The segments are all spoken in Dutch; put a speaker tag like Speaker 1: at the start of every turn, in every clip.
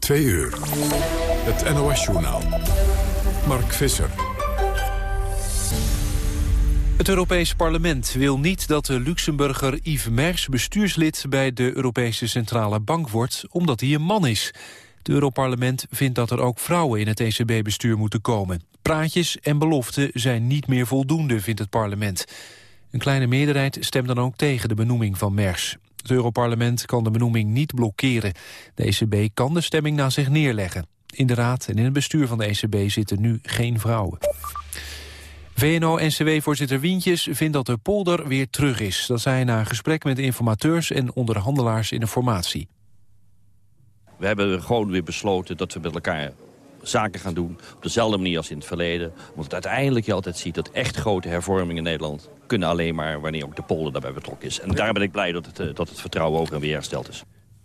Speaker 1: Twee uur. Het NOS-journaal. Mark Visser.
Speaker 2: Het Europees Parlement wil niet dat de Luxemburger Yves Mers bestuurslid bij de Europese Centrale Bank wordt, omdat hij een man is. Het Europarlement vindt dat er ook vrouwen in het ECB-bestuur moeten komen. Praatjes en beloften zijn niet meer voldoende, vindt het parlement. Een kleine meerderheid stemt dan ook tegen de benoeming van Mers. Het Europarlement kan de benoeming niet blokkeren. De ECB kan de stemming na zich neerleggen. In de raad en in het bestuur van de ECB zitten nu geen vrouwen. VNO-NCW-voorzitter Wientjes vindt dat de polder weer terug is. Dat zei hij na een gesprek met informateurs en onderhandelaars in de formatie.
Speaker 3: We hebben gewoon weer besloten dat we met elkaar zaken gaan doen... op dezelfde manier als in het verleden. Want uiteindelijk je altijd ziet dat echt grote hervormingen in Nederland... kunnen alleen maar wanneer ook de polder daarbij betrokken is. En daar ben ik blij dat het, eh, dat het vertrouwen over en weer hersteld is.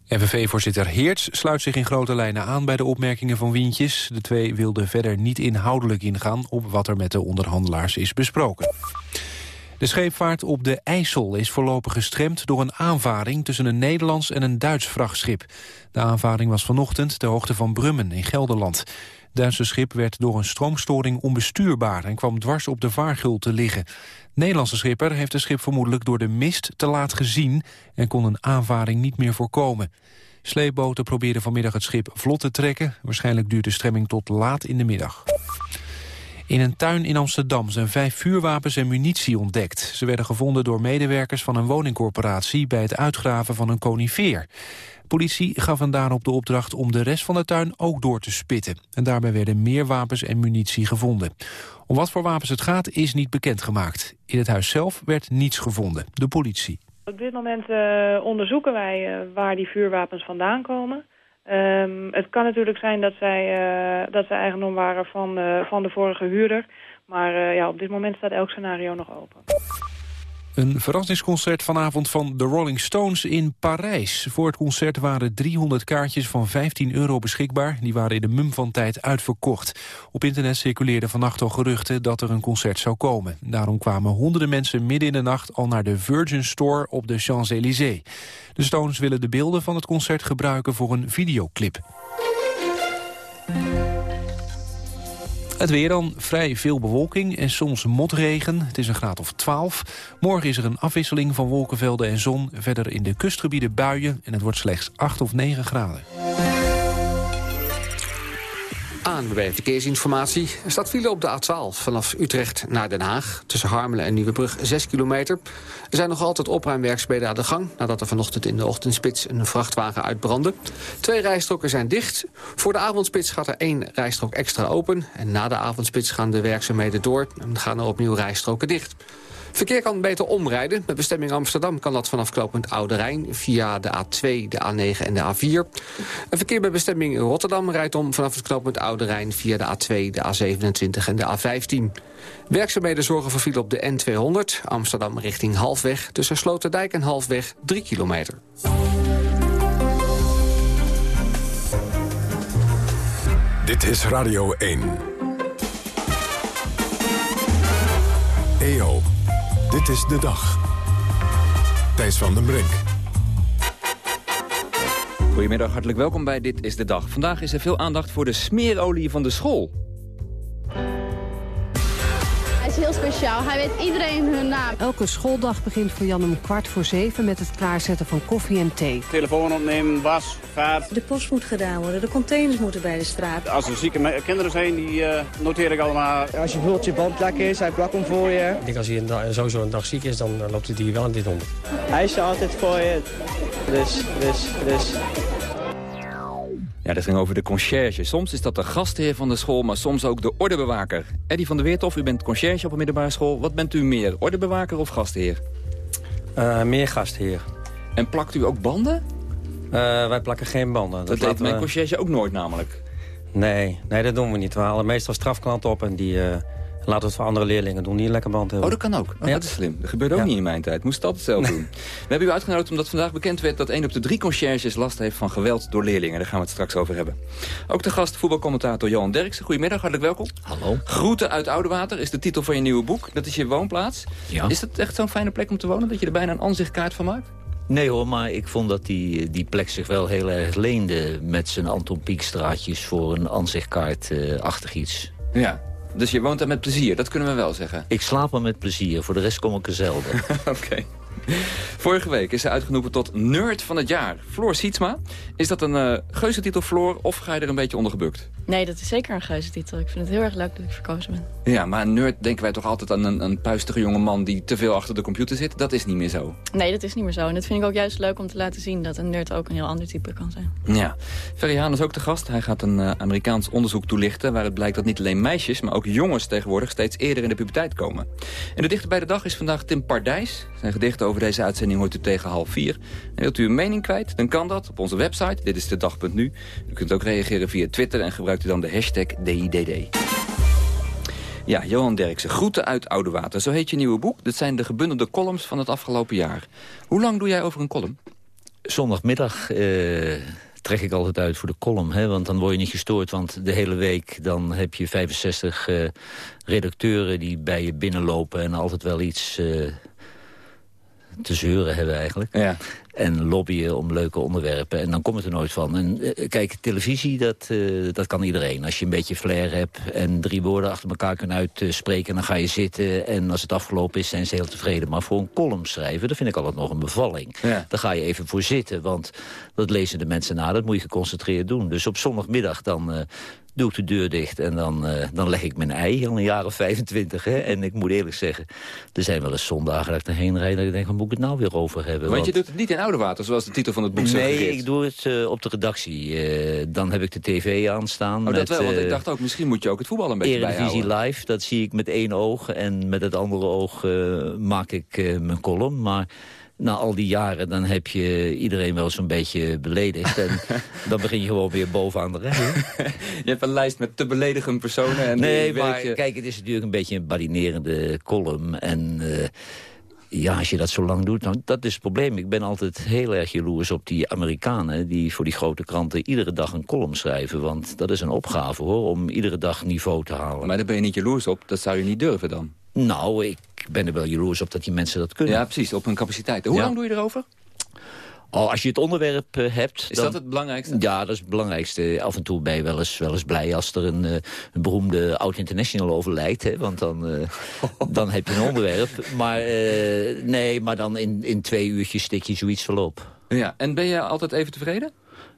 Speaker 2: NVV-voorzitter Heerts sluit zich in grote lijnen aan bij de opmerkingen van Wientjes. De twee wilden verder niet inhoudelijk ingaan op wat er met de onderhandelaars is besproken. De scheepvaart op de IJssel is voorlopig gestremd door een aanvaring tussen een Nederlands en een Duits vrachtschip. De aanvaring was vanochtend ter hoogte van Brummen in Gelderland. Het Duitse schip werd door een stroomstoring onbestuurbaar en kwam dwars op de vaargul te liggen. De Nederlandse schipper heeft het schip vermoedelijk door de mist te laat gezien en kon een aanvaring niet meer voorkomen. Sleepboten probeerden vanmiddag het schip vlot te trekken. Waarschijnlijk duurt de stremming tot laat in de middag. In een tuin in Amsterdam zijn vijf vuurwapens en munitie ontdekt. Ze werden gevonden door medewerkers van een woningcorporatie... bij het uitgraven van een conifeer. Politie gaf hen daarop de opdracht om de rest van de tuin ook door te spitten. En daarbij werden meer wapens en munitie gevonden. Om wat voor wapens het gaat is niet bekendgemaakt. In het huis zelf werd niets gevonden, de politie.
Speaker 4: Op dit moment uh, onderzoeken wij uh, waar die vuurwapens vandaan komen... Um, het kan natuurlijk zijn dat zij, uh, dat zij eigendom waren van, uh, van de vorige huurder. Maar uh, ja, op dit moment staat elk scenario nog open.
Speaker 2: Een verrassingsconcert vanavond van de Rolling Stones in Parijs. Voor het concert waren 300 kaartjes van 15 euro beschikbaar. Die waren in de mum van tijd uitverkocht. Op internet circuleerden vannacht al geruchten dat er een concert zou komen. Daarom kwamen honderden mensen midden in de nacht al naar de Virgin Store op de Champs-Élysées. De Stones willen de beelden van het concert gebruiken voor een videoclip. Het weer dan, vrij veel bewolking en soms motregen. Het is een graad of 12. Morgen is er een afwisseling van wolkenvelden en zon. Verder in de kustgebieden buien en het wordt slechts 8 of 9 graden.
Speaker 5: ANWB Verkeersinformatie. Er staat file op de A12 vanaf Utrecht naar Den Haag. Tussen Harmelen en Nieuwebrug 6 kilometer. Er zijn nog altijd opruimwerkzaamheden aan de gang... nadat er vanochtend in de ochtendspits een vrachtwagen uitbrandde. Twee rijstroken zijn dicht. Voor de avondspits gaat er één rijstrook extra open. En na de avondspits gaan de werkzaamheden door... en gaan er opnieuw rijstroken dicht. Verkeer kan beter omrijden. Met bestemming Amsterdam kan dat vanaf knooppunt Oude Rijn... via de A2, de A9 en de A4. En verkeer bij bestemming Rotterdam rijdt om vanaf het knooppunt Oude Rijn... via de A2, de A27 en de A15. Werkzaamheden zorgen voor file op de N200, Amsterdam richting Halfweg... tussen Sloterdijk en Halfweg 3 kilometer.
Speaker 1: Dit is Radio 1. EO, dit is de dag. Thijs van den Brink.
Speaker 6: Goedemiddag, hartelijk welkom bij Dit is de Dag. Vandaag is er veel aandacht voor de smeerolie van de school.
Speaker 7: Is heel speciaal. Hij weet iedereen hun naam.
Speaker 8: Elke schooldag begint voor Jan om kwart voor zeven met het klaarzetten van koffie en thee.
Speaker 9: Telefoon opnemen, was, vaart.
Speaker 10: De post moet gedaan worden, de containers moeten bij de straat.
Speaker 9: Als er zieke kinderen zijn, die uh, noteer ik allemaal.
Speaker 11: Als je voelt je band is, hij plakt hem voor je.
Speaker 12: Ik denk als hij een sowieso een dag ziek is, dan loopt hij wel in dit onder.
Speaker 11: Hij is er altijd voor je. Dus, dus, dus.
Speaker 6: Ja, dat ging over de conciërge. Soms is dat de gastheer van de school, maar soms ook de ordebewaker. Eddie van der Weertof, u bent conciërge op een middelbare school. Wat bent u meer, ordebewaker of gastheer?
Speaker 12: Uh, meer gastheer.
Speaker 6: En plakt u ook banden?
Speaker 12: Uh, wij plakken geen banden.
Speaker 6: Dat, dat deed mijn we... conciërge ook nooit namelijk.
Speaker 12: Nee, nee, dat doen we niet. We halen meestal strafklanten op en die... Uh, Laten we het voor andere leerlingen doen die een lekker band hebben.
Speaker 6: Oh, dat kan ook. Oh, ja. Dat is slim. Dat gebeurde ook ja. niet in mijn tijd. Moest het altijd zelf doen. We hebben u uitgenodigd omdat vandaag bekend werd... dat één op de drie conciërges last heeft van geweld door leerlingen. Daar gaan we het straks over hebben. Ook de gast voetbalcommentator Johan Derksen. Goedemiddag, hartelijk welkom.
Speaker 13: Hallo.
Speaker 6: Groeten uit Oudewater is de titel van je nieuwe boek. Dat is je woonplaats.
Speaker 13: Ja.
Speaker 6: Is dat echt zo'n fijne plek om te wonen... dat je er bijna een aanzichtkaart van maakt?
Speaker 13: Nee hoor, maar ik vond dat die, die plek zich wel heel erg leende... met zijn Anton Pieckstraatjes voor een aanzichtkaart-achtig iets.
Speaker 6: Ja, dus je woont daar met plezier, dat kunnen we wel zeggen.
Speaker 13: Ik slaap er met plezier, voor de rest kom ik er zelden.
Speaker 6: Oké. Vorige week is ze uitgenoemd tot Nerd van het Jaar. Floor Sietsma. Is dat een uh, geuzetitel, Floor, of ga je er een beetje onder gebukt?
Speaker 14: Nee, dat is zeker een geuzetitel. Ik vind het heel erg leuk dat ik verkozen ben.
Speaker 6: Ja, maar een nerd denken wij toch altijd aan een, een puistige jonge man... die te veel achter de computer zit? Dat is niet meer zo.
Speaker 14: Nee, dat is niet meer zo. En dat vind ik ook juist leuk om te laten zien... dat een nerd ook een heel ander type kan zijn.
Speaker 6: Ja. Ferry Haan is ook de gast. Hij gaat een uh, Amerikaans onderzoek toelichten... waar het blijkt dat niet alleen meisjes, maar ook jongens tegenwoordig... steeds eerder in de puberteit komen. En de dichter bij de dag is vandaag Tim Pardijs. Zijn gedichten over deze uitzending hoort u tegen half vier. En wilt u een mening kwijt, dan kan dat op onze website. Dit is de dag.nu. U kunt ook reageren via Twitter en gebruikt dan de hashtag DIDD. Ja, Johan Derksen, Groeten uit Oude Water. Zo heet je nieuwe boek. Dit zijn de gebundelde columns van het afgelopen jaar. Hoe lang doe jij over een column?
Speaker 13: Zondagmiddag eh, trek ik altijd uit voor de column. Hè, want dan word je niet gestoord. Want de hele week dan heb je 65 uh, redacteuren die bij je binnenlopen... en altijd wel iets... Uh, te zeuren hebben eigenlijk.
Speaker 6: Ja.
Speaker 13: En lobbyen om leuke onderwerpen. En dan komt het er nooit van. En uh, kijk, televisie, dat, uh, dat kan iedereen. Als je een beetje flair hebt en drie woorden achter elkaar kunt uitspreken... dan ga je zitten en als het afgelopen is, zijn ze heel tevreden. Maar voor een column schrijven, dat vind ik altijd nog een bevalling.
Speaker 6: Ja.
Speaker 13: Daar ga je even voor zitten, want dat lezen de mensen na. Dat moet je geconcentreerd doen. Dus op zondagmiddag dan... Uh, doe ik de deur dicht en dan, uh, dan leg ik mijn ei al een jaar of 25. Hè? En ik moet eerlijk zeggen, er zijn wel eens zondagen dat ik erheen rijd... dat ik denk, waar moet ik het nou weer over hebben?
Speaker 6: Want, want je doet het niet in oude water, zoals de titel van het boek
Speaker 13: Nee,
Speaker 6: suggereert.
Speaker 13: ik doe het uh, op de redactie. Uh, dan heb ik de tv aanstaan.
Speaker 6: Oh,
Speaker 13: met,
Speaker 6: dat wel, want ik dacht ook, misschien moet je ook het voetbal een beetje
Speaker 13: Eredivisie
Speaker 6: bijhouden.
Speaker 13: live, dat zie ik met één oog. En met het andere oog maak ik mijn column. Maar na al die jaren, dan heb je iedereen wel zo'n beetje beledigd. En dan begin je gewoon weer bovenaan de rij.
Speaker 6: je hebt een lijst met te beledigen personen. En
Speaker 13: nee, maar
Speaker 6: je...
Speaker 13: kijk, het is natuurlijk een beetje een badinerende column. En uh, ja, als je dat zo lang doet, dan dat is het probleem. Ik ben altijd heel erg jaloers op die Amerikanen... die voor die grote kranten iedere dag een column schrijven. Want dat is een opgave, hoor, om iedere dag niveau te halen.
Speaker 6: Maar daar ben je niet jaloers op. Dat zou je niet durven dan.
Speaker 13: Nou, ik ben er wel jaloers op dat die mensen dat kunnen.
Speaker 6: Ja, precies, op hun capaciteit. Hoe
Speaker 13: ja.
Speaker 6: lang doe je erover?
Speaker 13: Oh, als je het onderwerp uh, hebt...
Speaker 6: Is
Speaker 13: dan,
Speaker 6: dat het belangrijkste?
Speaker 13: Ja, dat is het belangrijkste. Af en toe ben je wel eens, wel eens blij als er een, uh, een beroemde oud-international overlijdt. Hè, want dan, uh, dan heb je een onderwerp. Maar nee, maar dan in, in twee uurtjes stik je zoiets wel op.
Speaker 6: Ja, en ben je altijd even tevreden?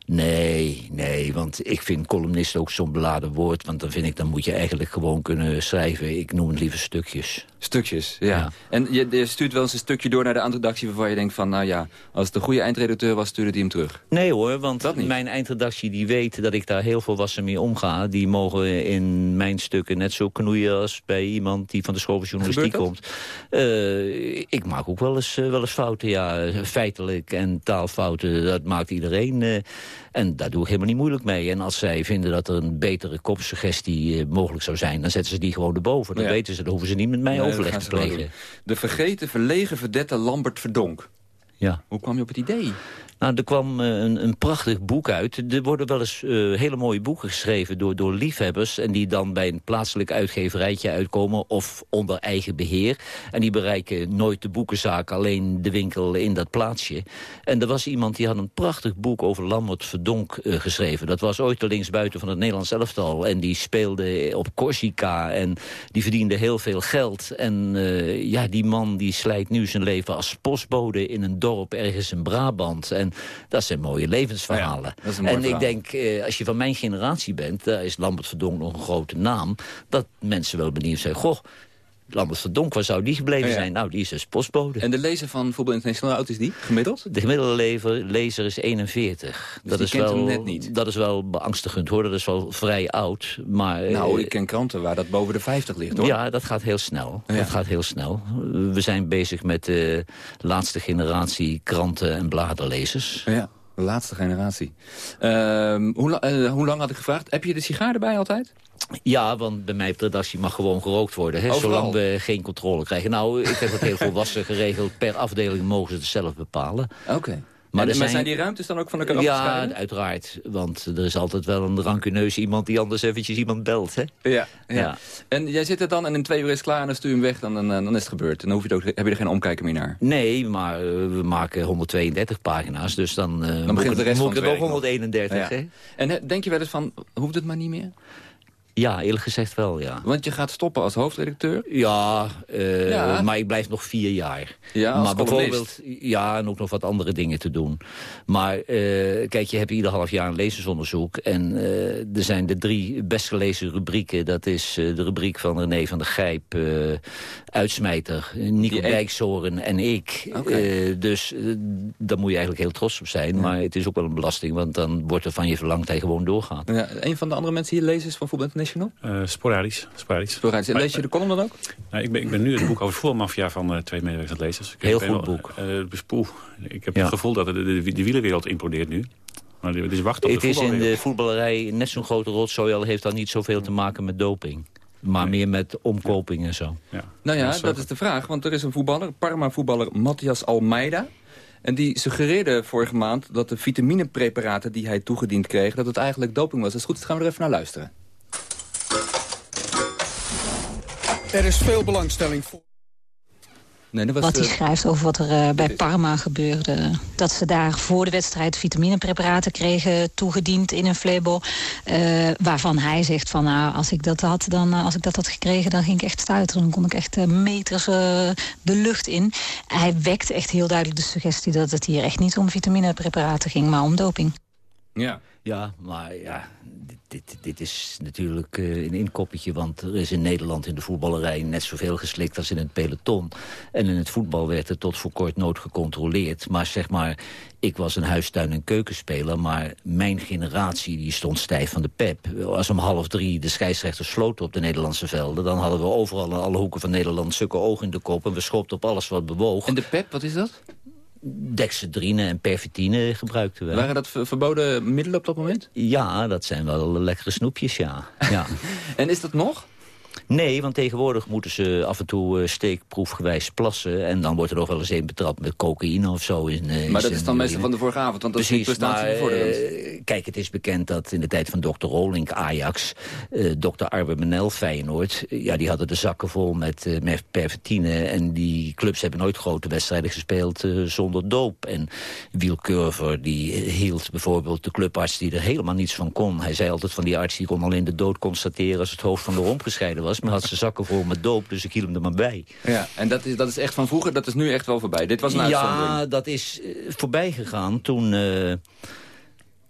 Speaker 13: Nee, nee, want ik vind columnist ook zo'n beladen woord. Want dan vind ik, dan moet je eigenlijk gewoon kunnen schrijven. Ik noem het liever stukjes.
Speaker 6: Stukjes, ja. ja. En je, je, stuurt wel eens een stukje door naar de eindredactie... waarvan je denkt van, nou ja, als het een goede eindredacteur was... stuurde die hem terug.
Speaker 13: Nee hoor, want mijn eindredactie die weet dat ik daar heel volwassen mee omga. Die mogen in mijn stukken net zo knoeien als bij iemand... die van de school van journalistiek komt. Uh, ik maak ook wel eens, uh, wel eens fouten, ja. Feitelijk en taalfouten, dat maakt iedereen... Uh, en daar doe ik helemaal niet moeilijk mee. En als zij vinden dat er een betere kopsuggestie uh, mogelijk zou zijn... dan zetten ze die gewoon erboven. Dan ja. weten ze, dan hoeven ze niet met mij nee, overleg te plegen.
Speaker 6: De vergeten, verlegen verdette Lambert Verdonk.
Speaker 13: Ja.
Speaker 6: Hoe kwam je op het idee?
Speaker 13: Nou, er kwam uh, een, een, prachtig boek uit. Er worden wel eens uh, hele mooie boeken geschreven door, door liefhebbers... en die dan bij een plaatselijk uitgeverijtje uitkomen... of onder eigen beheer. En die bereiken nooit de boekenzaak, alleen de winkel in dat plaatsje. En er was iemand die had een prachtig boek over Lambert Verdonk uh, geschreven. Dat was ooit de linksbuiten van het Nederlands elftal. En die speelde op Corsica en die verdiende heel veel geld. En ja, die man die slijt nu zijn leven als postbode in een dorp ergens in Brabant... En dat zijn mooie levensverhalen.
Speaker 6: Ja, mooi
Speaker 13: en
Speaker 6: verhaal.
Speaker 13: ik denk, eh, als je van mijn generatie bent... daar is Lambert Verdonk nog een grote naam... dat mensen wel benieuwd zijn... goh, Lambert Verdonk, waar zou die gebleven
Speaker 6: Ja, ja.
Speaker 13: zijn? Nou, die is dus postbode.
Speaker 6: En de lezer van Voetbal International, hoe oud is die, gemiddeld?
Speaker 13: De gemiddelde lever, lezer is 41.
Speaker 6: Dus die kent hem net niet?
Speaker 13: Dat is wel beangstigend, hoor. Dat is wel vrij oud. Maar, eh,
Speaker 6: Nou, ik ken kranten waar dat boven de 50 ligt, hoor.
Speaker 13: Ja, dat gaat heel snel.
Speaker 6: Ja.
Speaker 13: Dat gaat heel snel. We zijn bezig met de laatste generatie kranten- en bladerlezers.
Speaker 6: Ja, de laatste generatie. Ehm, hoe, la- eh, hoe lang had ik gevraagd? Heb je de sigaar erbij altijd?
Speaker 13: Ja, want bij mij op de redactie mag gewoon gerookt worden. Hè,
Speaker 6: Overal?
Speaker 13: zolang we geen controle krijgen. Nou, ik heb het heel volwassen geregeld. Per afdeling mogen ze het zelf bepalen.
Speaker 6: Oké. Maar, zijn... die ruimtes dan ook van elkaar
Speaker 13: Ja,
Speaker 6: afgescheiden?
Speaker 13: uiteraard. Want er is altijd wel een rancuneus iemand die anders eventjes iemand belt. Hè?
Speaker 6: Ja, ja.
Speaker 13: Ja.
Speaker 6: En jij zit er dan en in twee uur is klaar en dan stuur je hem weg. Dan, dan, dan is het gebeurd. En dan hoef je ook, heb je er geen omkijken meer naar.
Speaker 13: Nee, maar eh, we maken 132 pagina's. Dus dan, eh
Speaker 6: Dan begint de rest van
Speaker 13: moet ik er nog
Speaker 6: nog.
Speaker 13: 131.
Speaker 6: Ja.
Speaker 13: Hè?
Speaker 6: En denk je wel eens van, hoeft het maar niet meer?
Speaker 13: Ja, eerlijk gezegd wel, ja.
Speaker 6: Want je gaat stoppen als hoofdredacteur?
Speaker 13: Ja, eh,
Speaker 6: Ja.
Speaker 13: maar ik blijf nog vier jaar.
Speaker 6: Ja, als
Speaker 13: maar
Speaker 6: columnist.
Speaker 13: bijvoorbeeld, ja, en ook nog wat andere dingen te doen. Maar eh, kijk, je hebt ieder half jaar een lezersonderzoek. En eh, er zijn de drie best gelezen rubrieken. Dat is de rubriek van René van der Gijp, Uitsmijter, Nico Dijkshoorn en ik. Eh, dus daar moet je eigenlijk heel trots op zijn. Maar het is ook wel een belasting, want dan wordt er van je verlangd dat je gewoon doorgaat.
Speaker 6: Ja, een van de andere mensen hier lezen is van Voetbal
Speaker 15: Eh, sporadisch. sporadisch.
Speaker 6: Sporadisch. En lees je de column dan ook?
Speaker 15: Nou, ik, ben, ik ben nu het boek over de voetbalmafia van eh, twee medewerkers aan het lezen. Dus ik
Speaker 13: Heel goed
Speaker 15: wel,
Speaker 13: boek.
Speaker 15: eh, poeh, ik heb
Speaker 13: Ja.
Speaker 15: het gevoel dat de, de, de, wielerwereld implodeert nu. Maar het is wachten op
Speaker 13: Het
Speaker 15: de
Speaker 13: is in de voetballerij net zo'n grote rotzooi... al heeft dat niet zoveel te maken met doping. Maar meer met omkoping en zo.
Speaker 6: Nou ja, dat is de vraag. Want er is een voetballer, Parma-voetballer Matthias Almeida. En die suggereerde vorige maand dat de vitaminepreparaten die hij toegediend kreeg... dat het eigenlijk doping was. Dat is goed, dus gaan we er even naar luisteren.
Speaker 16: Er is veel belangstelling voor.
Speaker 6: Nee, dat was,
Speaker 17: Wat hij
Speaker 6: eh,
Speaker 17: schrijft over wat er eh, bij Parma gebeurde. Dat ze daar voor de wedstrijd vitaminepreparaten kregen toegediend in een flebo. eh, waarvan hij zegt van nou, als ik dat had, dan, als ik dat had gekregen, dan ging ik echt stuiteren. Dan kon ik echt meters de lucht in. Hij wekte echt heel duidelijk de suggestie dat het hier echt niet om vitaminepreparaten ging, maar om doping.
Speaker 6: Ja.
Speaker 13: Ja, maar ja, dit, dit, dit is natuurlijk eh, een inkoppetje... want er is in Nederland in de voetballerij net zoveel geslikt als in het peloton. En in het voetbal werd er tot voor kort nooit gecontroleerd. Maar zeg maar, ik was een huistuin- en keukenspeler... maar mijn generatie die stond stijf van de pep. Als om half drie de scheidsrechters sloten op de Nederlandse velden... dan hadden we overal in alle hoeken van Nederland stukken ogen in de kop... en we schopten op alles wat bewoog.
Speaker 6: En de pep, wat is dat?
Speaker 13: Dexedrine en pervitine gebruikten we.
Speaker 6: Waren dat ver- verboden middelen op dat moment?
Speaker 13: Ja, dat zijn wel lekkere snoepjes, ja. ja.
Speaker 6: En is dat nog?
Speaker 13: Nee, want tegenwoordig moeten ze af en toe eh, steekproefgewijs plassen. En dan wordt er nog wel eens een betrapt met cocaïne of zo. In, eh, in
Speaker 6: Maar dat is dan meestal van de vorige avond, want dat is niet
Speaker 13: Precies,
Speaker 6: prestatie
Speaker 13: maar eh, kijk, het is bekend dat in de tijd van dokter Rolink, Ajax... eh dokter Arbe Menel, Feyenoord... ja, die hadden de zakken vol met, met pervertine. En die clubs hebben nooit grote wedstrijden gespeeld zonder doop. En Wiel Curver, die hield bijvoorbeeld de clubarts die er helemaal niets van kon. Hij zei altijd van die arts, die kon alleen de dood constateren... als het hoofd van de romp gescheiden was. Maar had zijn zakken vol met doop, dus ik hield hem er maar bij.
Speaker 6: Ja, en dat is, dat is echt van vroeger, dat is nu echt wel voorbij. Dit was een.
Speaker 13: Ja, dat is eh, voorbij gegaan toen, eh,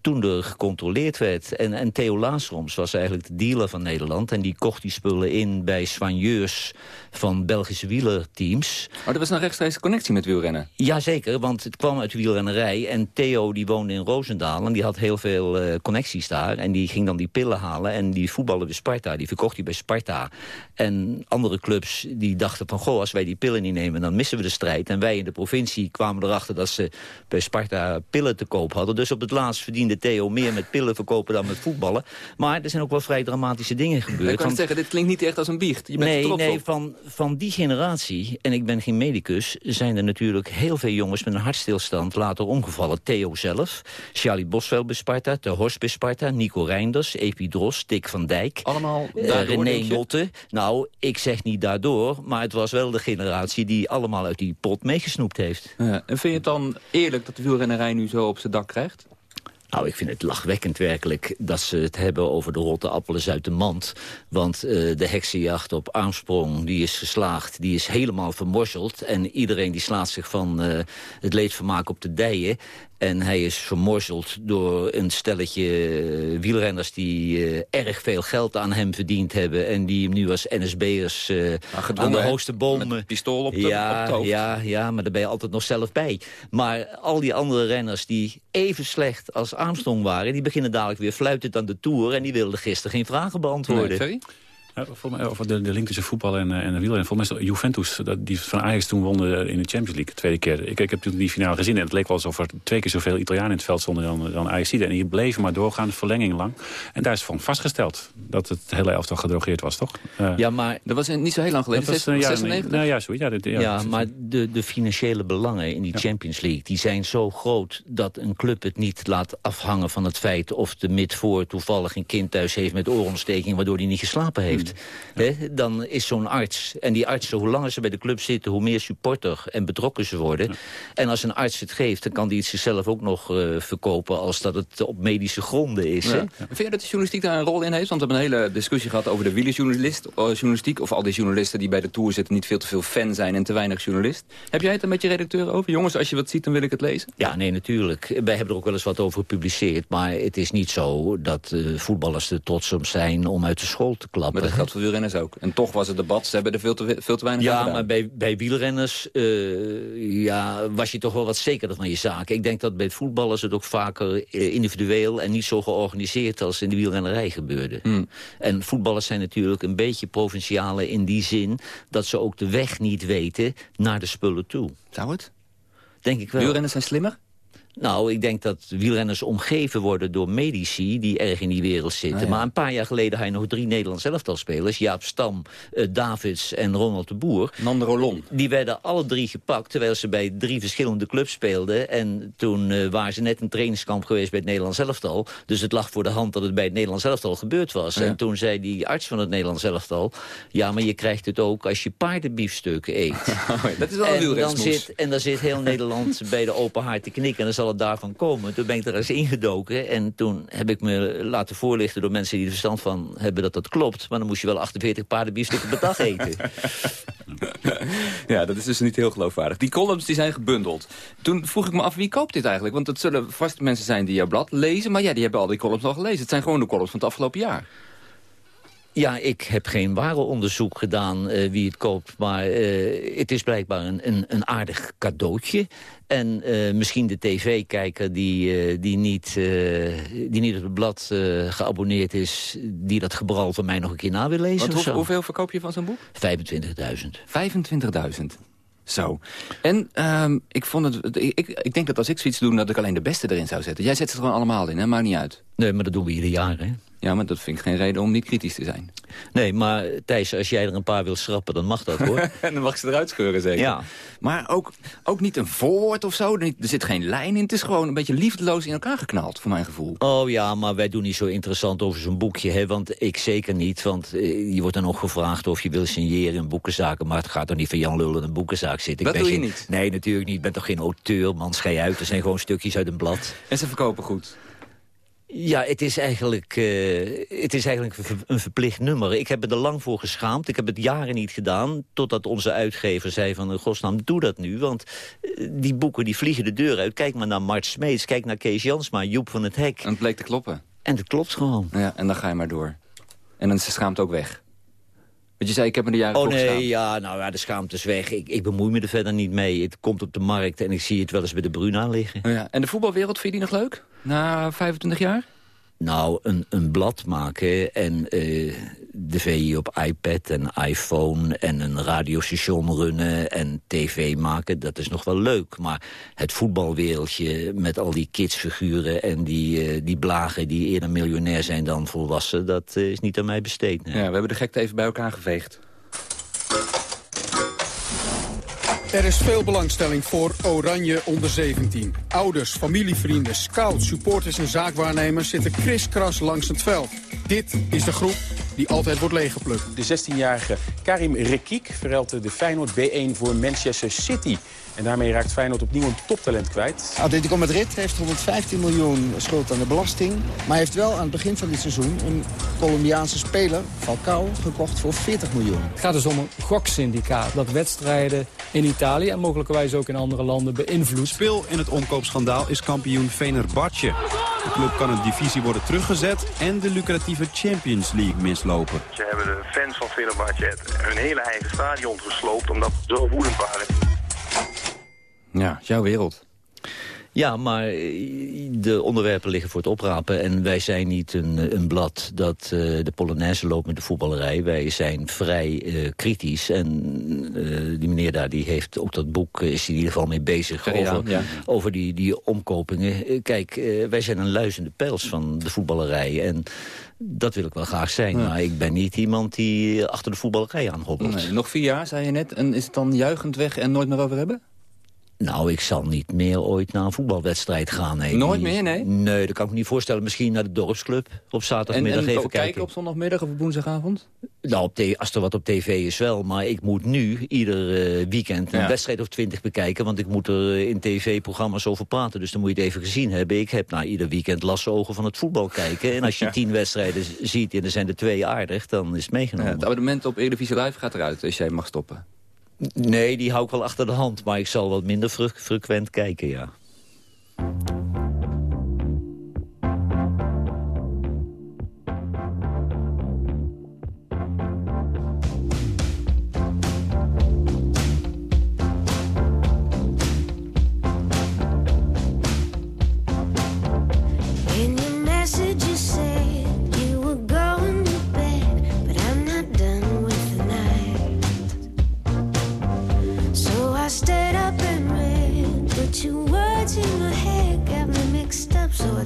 Speaker 13: toen er gecontroleerd werd. En, en Theo Laasroms was eigenlijk de dealer van Nederland. En die kocht die spullen in bij soigneurs van Belgische wielerteams.
Speaker 6: Oh, er was een rechtstreeks connectie met wielrennen.
Speaker 13: Jazeker, want het kwam uit de wielrennerij. En Theo die woonde in Roosendaal en die had heel veel eh, connecties daar. En die ging dan die pillen halen en die voetballen bij Sparta. Die verkocht hij bij Sparta. En andere clubs die dachten van... goh, als wij die pillen niet nemen, dan missen we de strijd. En wij in de provincie kwamen erachter dat ze bij Sparta pillen te koop hadden. Dus op het laatst verdiende Theo meer met pillen verkopen dan met voetballen. Maar er zijn ook wel vrij dramatische dingen gebeurd.
Speaker 6: Ik kan zeggen, dit klinkt niet echt als een biecht. Je bent
Speaker 13: nee, nee
Speaker 6: op.
Speaker 13: van, van die generatie, en ik ben geen medicus... zijn er natuurlijk heel veel jongens met een hartstilstand later omgevallen. Theo zelf, Charlie Bosveld bij Sparta, Ter Horst bij Sparta... Nico Reinders, Epi Dros, Dick van Dijk...
Speaker 6: Allemaal daardoor,
Speaker 13: René? Notte. Nou, ik zeg niet daardoor, maar het was wel de generatie... die allemaal uit die pot meegesnoept heeft.
Speaker 6: Ja, en vind je het dan eerlijk dat de wielrennerij nu zo op zijn dak krijgt?
Speaker 13: Nou, ik vind het lachwekkend werkelijk dat ze het hebben over de rotte appelen uit de mand. Want eh, de heksenjacht op Armsprong, die is geslaagd, die is helemaal vermorzeld. En iedereen die slaat zich van eh, het leedvermaak op de dijen. En hij is vermorzeld door een stelletje eh, wielrenners... die eh, erg veel geld aan hem verdiend hebben... en die hem nu als NSB'ers eh aan de hoogste bomen...
Speaker 6: Met pistool op de-
Speaker 13: ja,
Speaker 6: op hoofd.
Speaker 13: Ja, ja, maar daar ben je altijd nog zelf bij. Maar al die andere renners die even slecht als Armstrong waren... die beginnen dadelijk weer fluitend aan de Tour... en die wilden gisteren geen vragen beantwoorden.
Speaker 6: Nee,
Speaker 15: Mij over de, de link tussen voetbal en, en wielrennen. Volgens mij is Juventus, dat, die van Ajax toen won in de Champions League. Tweede keer. Ik, ik heb toen die finale gezien en het leek wel alsof er twee keer zoveel Italianen in het veld stonden dan, dan Ajax. En die bleven maar doorgaan, verlenging lang. En daar is van vastgesteld dat het hele elftal gedrogeerd was, toch?
Speaker 6: ja, maar... Dat was niet zo heel lang geleden. Dat was, 96?
Speaker 15: Nou ja, zoiets. Ja,
Speaker 13: ja, ja, maar de, de financiële belangen in die Champions League... die zijn zo groot dat een club het niet laat afhangen van het feit... of de midvoor toevallig een kind thuis heeft met oorontsteking... waardoor hij niet geslapen heeft. Dan is zo'n arts... en die artsen, hoe langer ze bij de club zitten... hoe meer supporter en betrokken ze worden. En als een arts het geeft, dan kan die het zichzelf ook nog uh, verkopen... als dat het op medische gronden is. Hè?
Speaker 6: Vind je dat de journalistiek daar een rol in heeft? Want we hebben een hele discussie gehad over de wielerjournalistiek... of al die journalisten die bij de Tour zitten... niet veel te veel fan zijn en te weinig journalist. Heb jij het er met je redacteur over? Jongens, als je wat ziet, dan wil ik het lezen.
Speaker 13: Ja, nee, natuurlijk. Wij hebben er ook wel eens wat over gepubliceerd. Maar het is niet zo dat uh, voetballers er trots op zijn om uit de school te klappen.
Speaker 6: Geldt voor wielrenners ook. En toch was het debat, ze hebben er veel te, veel te weinig
Speaker 13: ja, maar bij, bij wielrenners uh, ja, was je toch wel wat zekerder van je zaken. Ik denk dat bij voetballers het ook vaker uh, individueel en niet zo georganiseerd als in de wielrennerij gebeurde. Hmm. En voetballers zijn natuurlijk een beetje provinciale in die zin dat ze ook de weg niet weten naar de spullen toe.
Speaker 6: Zou het?
Speaker 13: Denk ik wel.
Speaker 6: Wielrenners zijn slimmer?
Speaker 13: Nou, ik denk dat wielrenners omgeven worden door medici die erg in die wereld zitten. Ah, maar een paar jaar geleden had je nog drie Nederlands elftalspelers. Jaap Stam, uh, Davids en Ronald de Boer.
Speaker 6: Nandrolon.
Speaker 13: Die werden alle drie gepakt terwijl ze bij drie verschillende clubs speelden. En toen uh, waren ze net een trainingskamp geweest bij het Nederlands elftal. Dus het lag voor de hand dat het bij het Nederlands elftal gebeurd was. En toen zei die arts van het Nederlands elftal... ja, maar je krijgt het ook als je paardenbiefstukken eet.
Speaker 6: Oh, dat is wel een
Speaker 13: en dan zit En dan zit heel Nederland bij de open haard te knikken. En dan zal daarvan komen. Toen ben ik er eens ingedoken en toen heb ik me laten voorlichten... door mensen die er verstand van hebben dat dat klopt. Maar dan moest je wel 48 paardenbiefstukken per dag eten.
Speaker 6: ja, dat is dus niet heel geloofwaardig. Die columns die zijn gebundeld. Toen vroeg ik me af, wie koopt dit eigenlijk? Want het zullen vast mensen zijn die jouw blad lezen... maar ja, die hebben al die columns al gelezen. Het zijn gewoon de columns van het afgelopen jaar.
Speaker 13: Ja, ik heb geen ware onderzoek gedaan uh, wie het koopt. Maar uh, het is blijkbaar een, een, een aardig cadeautje. En uh, misschien de tv-kijker die, die, niet, die niet op het blad geabonneerd is... die dat gebral van mij nog een keer na wil lezen.
Speaker 6: Wat, hoeveel verkoop je van zo'n boek?
Speaker 13: 25.000.
Speaker 6: 25.000? Zo. En um, ik, vond het, ik, ik denk dat als ik zoiets doe, dat ik alleen de beste erin zou zetten. Jij zet ze er gewoon allemaal in, hè? Maakt niet uit.
Speaker 13: Nee, maar dat doen we ieder jaar, hè?
Speaker 6: Ja, maar dat vind ik geen reden om niet kritisch te zijn.
Speaker 13: Nee, maar Thijs, als jij er een paar wil schrappen, dan mag dat, hoor.
Speaker 6: en dan mag ze eruit scheuren, zeker.
Speaker 13: Ja.
Speaker 6: Maar ook, ook niet een voorwoord of zo. Er zit geen lijn in. Het is gewoon een beetje liefdeloos in elkaar geknald, voor mijn gevoel.
Speaker 13: Oh ja, maar wij doen niet zo interessant over zo'n boekje, hè. Want ik zeker niet, want eh, je wordt dan ook gevraagd of je wil signeren in boekenzaken. Maar het gaat toch niet van Jan Lullen in een boekenzaak zitten.
Speaker 6: Dat
Speaker 13: ik
Speaker 6: ben
Speaker 13: doe
Speaker 6: je niet?
Speaker 13: Nee, natuurlijk niet. Ik ben toch geen auteur, man, schei uit. Er zijn gewoon stukjes uit een blad.
Speaker 6: En ze verkopen goed?
Speaker 13: Ja, het is eigenlijk, uh, het is eigenlijk een verplicht nummer. Ik heb er lang voor geschaamd. Ik heb het jaren niet gedaan. Totdat onze uitgever zei van, uh, godsnaam, doe dat nu. Want uh, die boeken die vliegen de deur uit. Kijk maar naar Mart Smeets, kijk naar Kees Jansma, Joep van het Hek.
Speaker 6: En het bleek te kloppen.
Speaker 13: En het klopt gewoon.
Speaker 6: Ja, en dan ga je maar door. En dan is de schaamte ook weg. Want je zei, ik heb me de jaren
Speaker 13: Oh nee, ja, nou ja, de schaamte is weg. Ik, ik bemoei me er verder niet mee. Het komt op de markt en ik zie het wel eens bij de Bruna liggen.
Speaker 6: Oh ja. En de voetbalwereld, vind je die nog leuk? Na 25 jaar?
Speaker 13: Nou, een, een blad maken en uh, de VI op iPad en iPhone... en een radiostation runnen en tv maken, dat is nog wel leuk. Maar het voetbalwereldje met al die kidsfiguren... en die, uh, die blagen die eerder miljonair zijn dan volwassen... dat uh, is niet aan mij besteed.
Speaker 6: Ja, we hebben de gekte even bij elkaar geveegd.
Speaker 16: Er is veel belangstelling voor Oranje onder 17. Ouders, familievrienden, scouts, supporters en zaakwaarnemers zitten kriskras langs het veld. Dit is de groep die altijd wordt leeggeplukt.
Speaker 18: De 16-jarige Karim Rekik verruilt de Feyenoord B1 voor Manchester City. En daarmee raakt Feyenoord opnieuw een toptalent kwijt.
Speaker 19: Atletico Madrid heeft 115 miljoen schuld aan de belasting. Maar heeft wel aan het begin van dit seizoen een Colombiaanse speler, Falcao, gekocht voor 40 miljoen.
Speaker 20: Het gaat dus om een goksyndicaat dat wedstrijden in Italië en mogelijkerwijs ook in andere landen beïnvloedt.
Speaker 21: Speel in het omkoopschandaal is kampioen Fenerbahce. De club kan een divisie worden teruggezet en de lucratieve Champions League mislopen.
Speaker 22: Ze hebben de fans van Fenerbahce hun hele eigen stadion gesloopt omdat ze zo woedend waren.
Speaker 6: Ja, jouw wereld.
Speaker 13: Ja, maar de onderwerpen liggen voor het oprapen. En wij zijn niet een, een blad dat uh, de Polonaise loopt met de voetballerij. Wij zijn vrij uh, kritisch. En uh, die meneer daar die heeft ook dat boek, is hij in ieder geval mee bezig...
Speaker 6: Ja,
Speaker 13: over,
Speaker 6: ja.
Speaker 13: over die, die omkopingen. Kijk, wij zijn een luizende pels van de voetballerij. En dat wil ik wel graag zijn.
Speaker 6: Ja.
Speaker 13: Maar ik ben niet iemand die achter de voetballerij aanhobbelt.
Speaker 6: Nee, nog vier jaar, zei je net. En is het dan juigend weg en nooit meer over hebben?
Speaker 13: Nou, ik zal niet meer ooit naar een voetbalwedstrijd gaan. Nee.
Speaker 6: Nooit meer, nee?
Speaker 13: Nee, dat kan ik me niet voorstellen. Misschien naar de dorpsclub op
Speaker 6: En,
Speaker 13: zaterdagmiddag
Speaker 6: en
Speaker 13: even
Speaker 6: kijken.
Speaker 13: kijken.
Speaker 6: op zondagmiddag of op woensdagavond?
Speaker 13: Nou, op als er wat op tv is wel. Maar ik moet nu ieder eh, weekend een
Speaker 6: Ja.
Speaker 13: wedstrijd of twintig bekijken. Want ik moet er eh, in tv-programma's over praten. Dus dan moet je het even gezien hebben. Ik heb na ieder weekend lasse ogen van het voetbal kijken. En als je
Speaker 6: Ja.
Speaker 13: tien wedstrijden ziet en er zijn er twee aardig... dan is het
Speaker 6: Ja,
Speaker 13: meegenomen.
Speaker 6: het abonnement op Eredivisie Live gaat eruit als jij mag stoppen.
Speaker 13: Nee, die hou ik wel achter de hand. Maar ik zal wat minder fre- frequent kijken, ja.
Speaker 23: I stayed up and read, but your words in my head got me mixed up, so I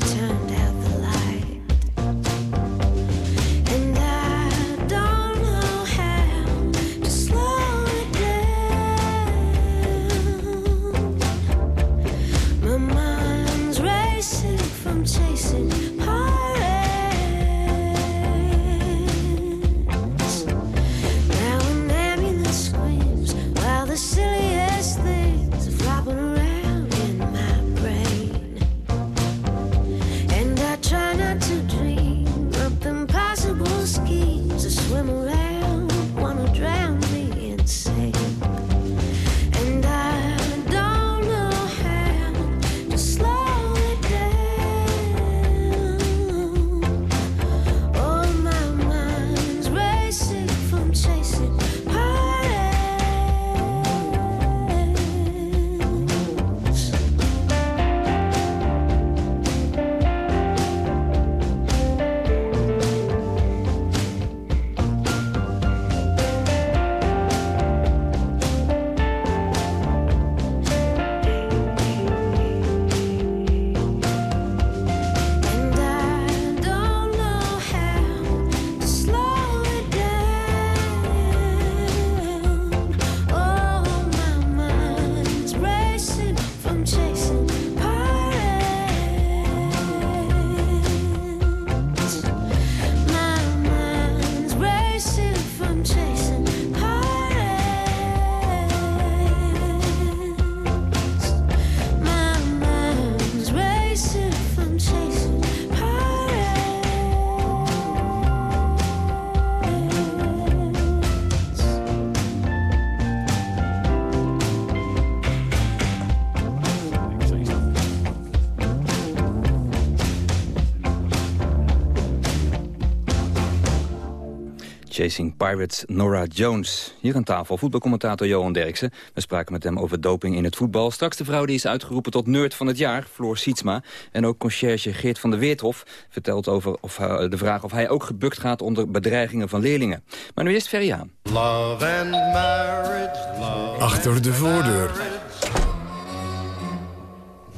Speaker 23: Chasing Pirates,
Speaker 6: Nora Jones. Hier aan tafel voetbalcommentator Johan Derksen. We spraken met hem over doping in het voetbal. Straks de vrouw die is uitgeroepen tot nerd van het jaar, Floor Sietsma. En ook conciërge Geert van der Weerthof vertelt over of, eh, de vraag of hij ook gebukt gaat onder bedreigingen van leerlingen. Maar nu eerst Ferry aan.
Speaker 1: Love and marriage, love Achter de voordeur.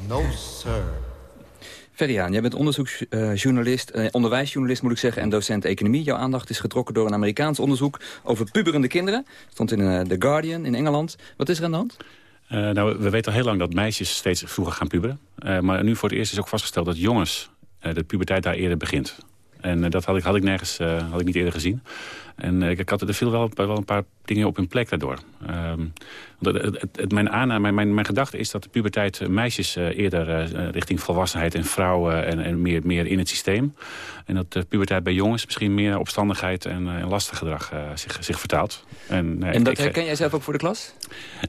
Speaker 22: No, sir.
Speaker 6: Ferriaan, jij bent onderzoeksjournalist, eh, onderwijsjournalist moet ik zeggen... en docent economie. Jouw aandacht is getrokken door een Amerikaans onderzoek... over puberende kinderen. Stond in eh, The Guardian in Engeland. Wat is er aan de hand?
Speaker 15: Eh, nou, we weten al heel lang dat meisjes steeds vroeger gaan puberen. Eh, maar nu voor het eerst is ook vastgesteld dat jongens de puberteit daar eerder begint. En dat had ik, had ik nergens had ik niet eerder gezien. En eh, ik had er viel wel, wel een paar dingen op hun plek daardoor. Ehm, het, het, het- mijn, aanname, mijn, mijn, mijn gedachte is dat de puberteit eh, meisjes eh, eerder richting volwassenheid en vrouwen en, en meer, meer in het systeem. En dat de puberteit bij jongens misschien meer opstandigheid en, eh, en lastengedrag eh, zich, zich vertaalt. En,
Speaker 6: En dat
Speaker 15: ik-
Speaker 6: herken jij zelf ook voor de klas?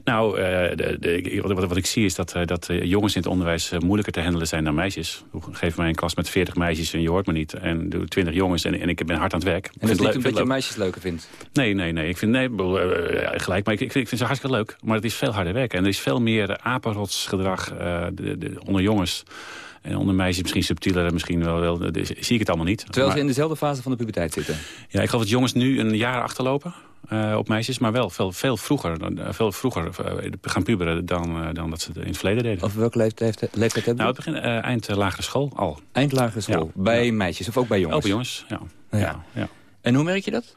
Speaker 15: nou, de, de, ik- wat, wat ik zie is dat, dat jongens in het onderwijs moeilijker te handelen zijn dan meisjes. Geef mij een klas met 40 meisjes en je hoort me niet. En doe 20 jongens en, en ik ben hard aan het werk.
Speaker 6: En dat is niet omdat je meisjes laatste leuke vindt.
Speaker 15: Nee, nee, nee. Ik vind, nee, eh, gelijk, maar ik, ik, vind, ik vind het hartstikke leuk. Maar het is veel harder werken. En er is veel meer uh, apenrotsgedrag eh, de, de, onder jongens. En onder meisjes misschien subtieler, misschien wel, wel zie ik het allemaal niet.
Speaker 6: Terwijl
Speaker 15: Maar-
Speaker 6: ze in dezelfde fase van de puberteit zitten.
Speaker 15: Ja, ik geloof dat jongens nu een jaar achterlopen eh, op meisjes. Maar wel veel, veel vroeger, veel vroeger gaan puberen dan, dan dat ze het in het verleden deden.
Speaker 6: Over welke leeftijd, leeftijd hebben
Speaker 15: Nou, het begin eind lagere school al.
Speaker 6: Eind lagere school. Bij meisjes of ook bij jongens?
Speaker 15: Ook bij jongens, ja.
Speaker 6: Ja.
Speaker 15: ja.
Speaker 6: En hoe merk je dat?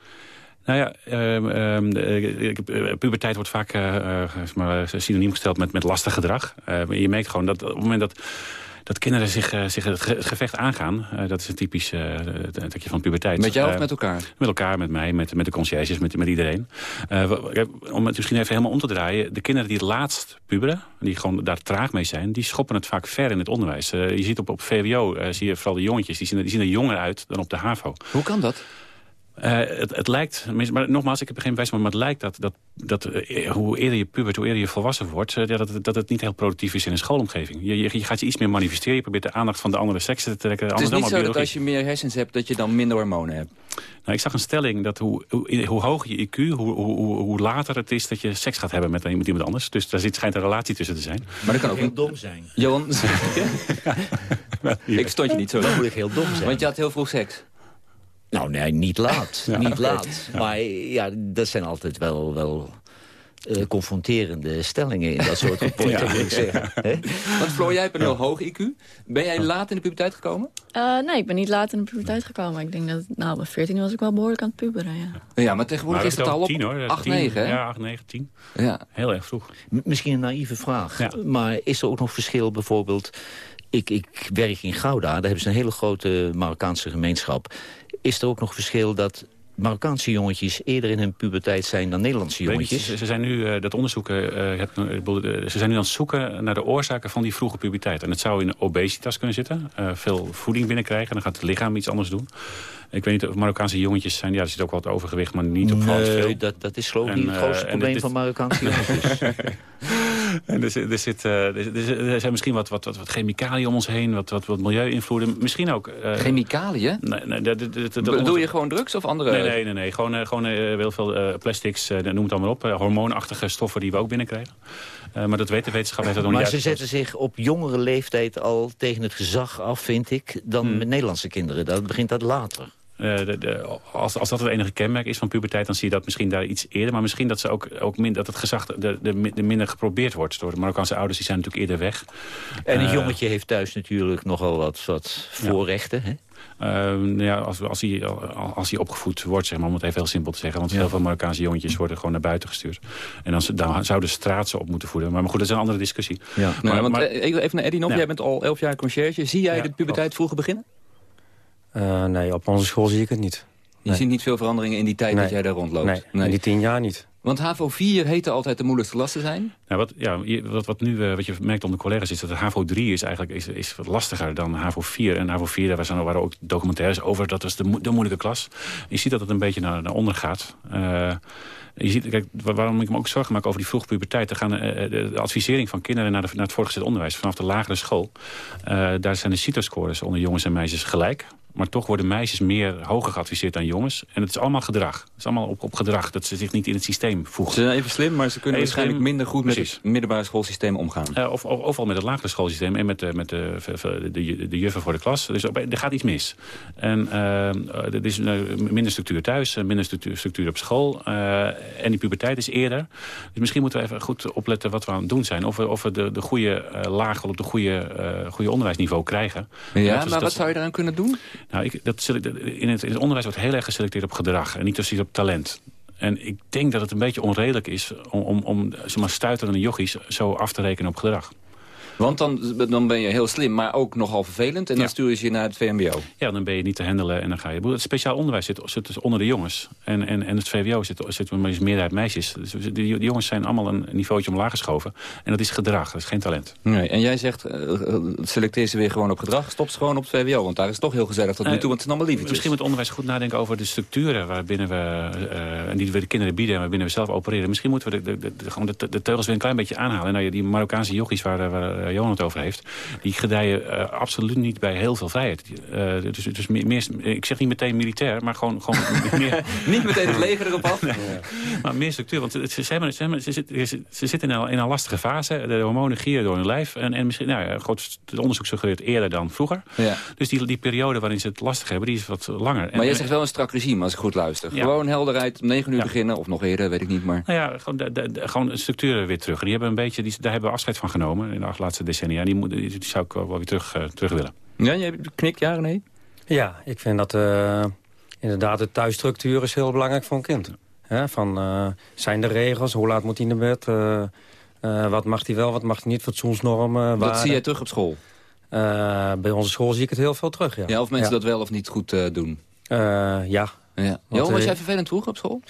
Speaker 15: Nou ja, ehm, ehm, eh, puberteit wordt vaak eh, synoniem gesteld met, met lastig gedrag. Eh, maar je merkt gewoon dat op het moment dat, dat kinderen zich, zich het ge- het gevecht aangaan... dat is een typisch takje van puberteit.
Speaker 6: Met jou of met elkaar?
Speaker 15: Met elkaar, met mij, met, met de conciërges, met, met iedereen. Om het misschien even helemaal om te draaien... de kinderen die het laatst puberen, die gewoon daar traag mee zijn... die schoppen het vaak ver in het onderwijs. Je ziet op, op VWO, zie je vooral de jongetjes... die zien, die zien er jonger uit dan op de HAVO.
Speaker 6: Hoe kan dat?
Speaker 15: Eh, het, het lijkt, maar nogmaals, ik heb er geen bewijs van, maar het lijkt dat, dat, dat eh, hoe eerder je pubert, hoe eerder je volwassen wordt, eh, ja, dat, het- dat het niet heel productief is in een schoolomgeving. Je, je, je gaat je iets meer manifesteren, je probeert de aandacht van de andere seks te trekken.
Speaker 6: Het is niet zo dat als je meer hersens hebt, dat je dan minder hormonen hebt.
Speaker 15: Nou, ik zag een stelling dat hoe, hoe, hoe hoger je IQ, hoe, hoe, hoe, hoe later het is dat je seks gaat hebben met iemand, iemand anders. Dus daar zit, schijnt een relatie tussen te zijn.
Speaker 6: Maar dat kan ook
Speaker 13: heel
Speaker 6: niet.
Speaker 13: dom zijn.
Speaker 6: Johan, ik stond je niet zo.
Speaker 13: Dan moet ik heel dom zijn.
Speaker 6: Want je had heel vroeg seks.
Speaker 13: Nou, nee, niet laat.
Speaker 6: Ja,
Speaker 13: niet laat. Maar ja, dat zijn altijd wel, wel eh, confronterende stellingen in dat soort rapporten,
Speaker 6: Ja.
Speaker 13: moet ik zeggen. Hè?
Speaker 6: Want Floor, jij hebt een heel hoog IQ. Ben jij laat in de puberteit gekomen?
Speaker 14: Eh, nee, ik ben niet laat in de puberteit gekomen. Ik denk dat, nou, bij 14 was ik wel behoorlijk aan het puberen, ja.
Speaker 6: Ja, maar tegenwoordig
Speaker 15: Maar
Speaker 6: is het al op
Speaker 15: tien, hoor.
Speaker 6: 8,
Speaker 15: Tien,
Speaker 6: 9, hè?
Speaker 15: Ja, 8, 9, 10.
Speaker 6: Ja.
Speaker 15: Heel erg vroeg.
Speaker 13: M- Misschien een naïeve vraag. Maar is er ook nog verschil bijvoorbeeld... Ik, ik werk in Gouda, daar hebben ze een hele grote Marokkaanse gemeenschap. Is er ook nog verschil dat Marokkaanse jongetjes eerder in hun puberteit zijn dan Nederlandse
Speaker 15: niet,
Speaker 13: jongetjes?
Speaker 15: Ze, ze zijn nu eh, dat onderzoeken. eh, heb, eh, ze zijn nu aan het zoeken naar de oorzaken van die vroege puberteit. En het zou in obesitas kunnen zitten. veel voeding binnenkrijgen. Dan gaat het lichaam iets anders doen. Ik weet niet of Marokkaanse jongetjes zijn. Ja, er zit ook wel wat overgewicht, maar niet opvallend
Speaker 13: Nee,
Speaker 15: veel.
Speaker 13: dat, dat is geloof ik niet het grootste
Speaker 15: en
Speaker 13: probleem
Speaker 15: dit-
Speaker 13: van Marokkaanse jongetjes.
Speaker 15: En er, zit- er, zit, eh, er, er- er zijn misschien wat, wat, wat, wat chemicaliën om ons heen, wat, wat, wat milieu-invloeden. Misschien ook... eh,
Speaker 6: Chemicaliën?
Speaker 15: Nee, nee, dat- dat- dat- dat-
Speaker 6: Bedoel je gewoon drugs of andere?
Speaker 15: Nee, nee, nee. nee. Gewoon, eh, gewoon heel veel plastics, noem het allemaal op. hormoonachtige stoffen die we ook binnenkrijgen. Eh, maar dat weet de wetenschap heeft dat nog
Speaker 13: Maar
Speaker 15: niet
Speaker 13: ze
Speaker 15: uitgezocht.
Speaker 13: zetten zich op jongere leeftijd al tegen het gezag af, vind ik... dan
Speaker 15: Hmm.
Speaker 13: met Nederlandse kinderen. Dat begint dat later.
Speaker 15: Eh, de, de- als, als dat het enige kenmerk is van puberteit, dan zie je dat misschien daar iets eerder. Maar misschien dat, ze ook, ook min, dat het gezag de, de, de minder geprobeerd wordt. Door de Marokkaanse ouders, die zijn natuurlijk eerder weg.
Speaker 13: En het
Speaker 15: Eh,
Speaker 13: jongetje heeft thuis natuurlijk nogal wat, wat voorrechten. Hè?
Speaker 15: Uh, ja, als, als, hij, als hij opgevoed wordt, zeg maar, om het even heel simpel te zeggen. Want heel veel Marokkaanse jongetjes worden gewoon naar buiten gestuurd. En dan, dan zou de straat ze op moeten voeden. Maar, maar goed, dat is een andere discussie.
Speaker 6: Ja.
Speaker 15: Maar,
Speaker 6: want
Speaker 15: maar-
Speaker 6: eh, even naar Eddie nog.
Speaker 15: Ja.
Speaker 6: Jij bent al 11 jaar conciërge. Zie jij
Speaker 12: Ja,
Speaker 6: de puberteit vroeger beginnen?
Speaker 12: Eh, nee, op onze school zie ik het niet.
Speaker 6: Je ziet niet veel veranderingen in die tijd
Speaker 12: Nee.
Speaker 6: dat jij daar rondloopt?
Speaker 12: Nee, in die tien jaar niet.
Speaker 6: Want HAVO 4 heette altijd de moeilijkste klas te zijn.
Speaker 15: Nou, wat, ja, je- wat, wat nu eh, wat je merkt onder collega's is dat HAVO 3 is eigenlijk is, is wat lastiger dan HAVO 4. En HAVO 4, daar waren, waren ook documentaires over. Dat was de, mo- de moeilijke klas. Je ziet dat het een beetje naar, naar onder gaat. Eh, je ziet, kijk, wa- waarom ik me ook zorgen maak over die vroege puberteit. Er gaan de, de advisering van kinderen naar, de, naar het voortgezet onderwijs vanaf de lagere school. eh, daar zijn de CITO-scores onder jongens en meisjes gelijk. Maar toch worden meisjes meer hoger geadviseerd dan jongens. En het is allemaal gedrag. Het is allemaal op, op gedrag. Dat ze zich niet in het systeem voegen.
Speaker 6: Ze zijn even slim, maar ze kunnen
Speaker 15: Even
Speaker 6: waarschijnlijk
Speaker 15: slim,
Speaker 6: minder goed met
Speaker 15: precies.
Speaker 6: het middelbare schoolsysteem omgaan.
Speaker 15: Eh, of, of, ofwel met het lagere schoolsysteem en met, de, met de, de, de, de juffen voor de klas. Dus er gaat iets mis. En eh, er is eh, minder structuur thuis, eh, minder structuur, structuur op school. eh, en die puberteit is eerder. Dus misschien moeten we even goed opletten wat we aan het doen zijn. Of we, of we de, de goede eh, laag op de goede, eh, goede onderwijsniveau krijgen. En
Speaker 6: Ja,
Speaker 15: is-
Speaker 6: maar
Speaker 15: dat
Speaker 6: wat zou je eraan kunnen doen?
Speaker 15: Nou, ik, dat, in, het, in het onderwijs wordt heel erg geselecteerd op gedrag. En niet zozeer op talent. En ik denk dat het een beetje onredelijk is om, om, om zeg maar, stuiterende jochies zo af te rekenen op gedrag.
Speaker 6: Want dan, dan ben je heel slim, maar ook nogal vervelend. En dan
Speaker 15: Ja.
Speaker 6: stuur je ze naar het VMBO.
Speaker 15: Ja, dan ben je niet te handelen en dan ga je... Het speciaal onderwijs zit, zit dus onder de jongens. En, en, en het VWO zit, zit maar eens meerderheid meisjes. Dus die, die jongens zijn allemaal een niveautje omlaag geschoven. En dat is gedrag, dat is geen talent.
Speaker 6: Nee, en jij zegt, eh, eh, selecteer ze weer gewoon op gedrag. Stop ze gewoon op het VWO, want daar is het toch heel gezellig tot nu toe. Want het zijn allemaal lievertjes.
Speaker 15: Misschien moet het onderwijs goed nadenken over de structuren waarbinnen we, eh, en die we de kinderen bieden en waarbinnen we zelf opereren. Misschien moeten we de, de, de, de- gewoon de, teugels weer een klein beetje aanhalen. En nou, die Marokkaanse jochies waar, waar waar Johan het over heeft... die gedijen eh, absoluut niet bij heel veel vrijheid. Uh, dus, dus meer, meer, ik zeg niet meteen militair, maar gewoon... gewoon meer...
Speaker 6: niet meteen het leger erop af.
Speaker 15: nee, maar meer structuur, want ze, ze, hebben, ze, hebben, ze, zitten, ze zitten in een, in een lastige fase. De hormonen gieren door hun lijf. En, en misschien, nou ja, goed, het onderzoek suggereert eerder dan vroeger.
Speaker 6: Ja.
Speaker 15: Dus die, die periode waarin ze het lastig hebben, die is wat langer.
Speaker 6: Maar jij zegt wel een strak regime, als ik goed luister.
Speaker 15: Ja.
Speaker 6: Gewoon helderheid, om 9 uur beginnen, of nog eerder, weet ik niet. Maar...
Speaker 15: Nou ja, gewoon, de, de, de, gewoon structuren weer terug. Die hebben een beetje, die, daar hebben we afscheid van genomen in de laatste decennia. Die, moet, die, zou ik wel weer terug, uh, terug willen.
Speaker 6: Ja, jij knikt, ja René?
Speaker 12: Ja, ik vind dat uh, inderdaad de thuisstructuur is heel belangrijk voor een kind. He, van, uh, zijn er regels? Hoe laat moet hij naar bed? wat mag hij wel, wat mag hij niet? Fatsoensnormen.
Speaker 6: Wat zie jij terug op school?
Speaker 12: bij onze school zie ik het heel veel terug, ja.
Speaker 6: Ja, of mensen ja. dat wel of niet goed doen?
Speaker 12: ja.
Speaker 6: ja. Jo, was jij vervelend vroeger op school?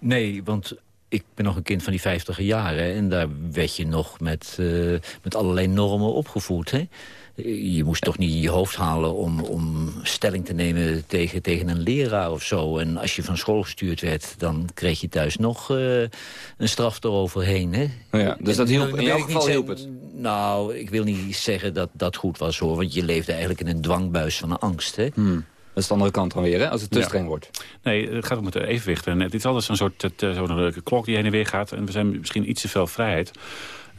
Speaker 13: Nee, want ik ben nog een kind van die vijftiger jaren. En daar werd je nog met, uh, met allerlei normen opgevoed. Hè? Je moest toch niet je hoofd halen om, om stelling te nemen tegen, tegen een leraar of zo. En als je van school gestuurd werd, dan kreeg je thuis nog uh, een straf eroverheen. Hè?
Speaker 6: Ja, dus dat hielp, in jouw geval hielp het?
Speaker 13: Nou, ik wil niet zeggen dat dat goed was hoor. Want je leefde eigenlijk in een dwangbuis van angst. Hè?
Speaker 6: Hmm. Dat is de andere kant dan weer, hè? als het te ja. streng wordt.
Speaker 15: Nee, het gaat om het evenwicht. En het is altijd zo'n soort zo'n klok die heen en weer gaat. En we zijn misschien iets te veel vrijheid.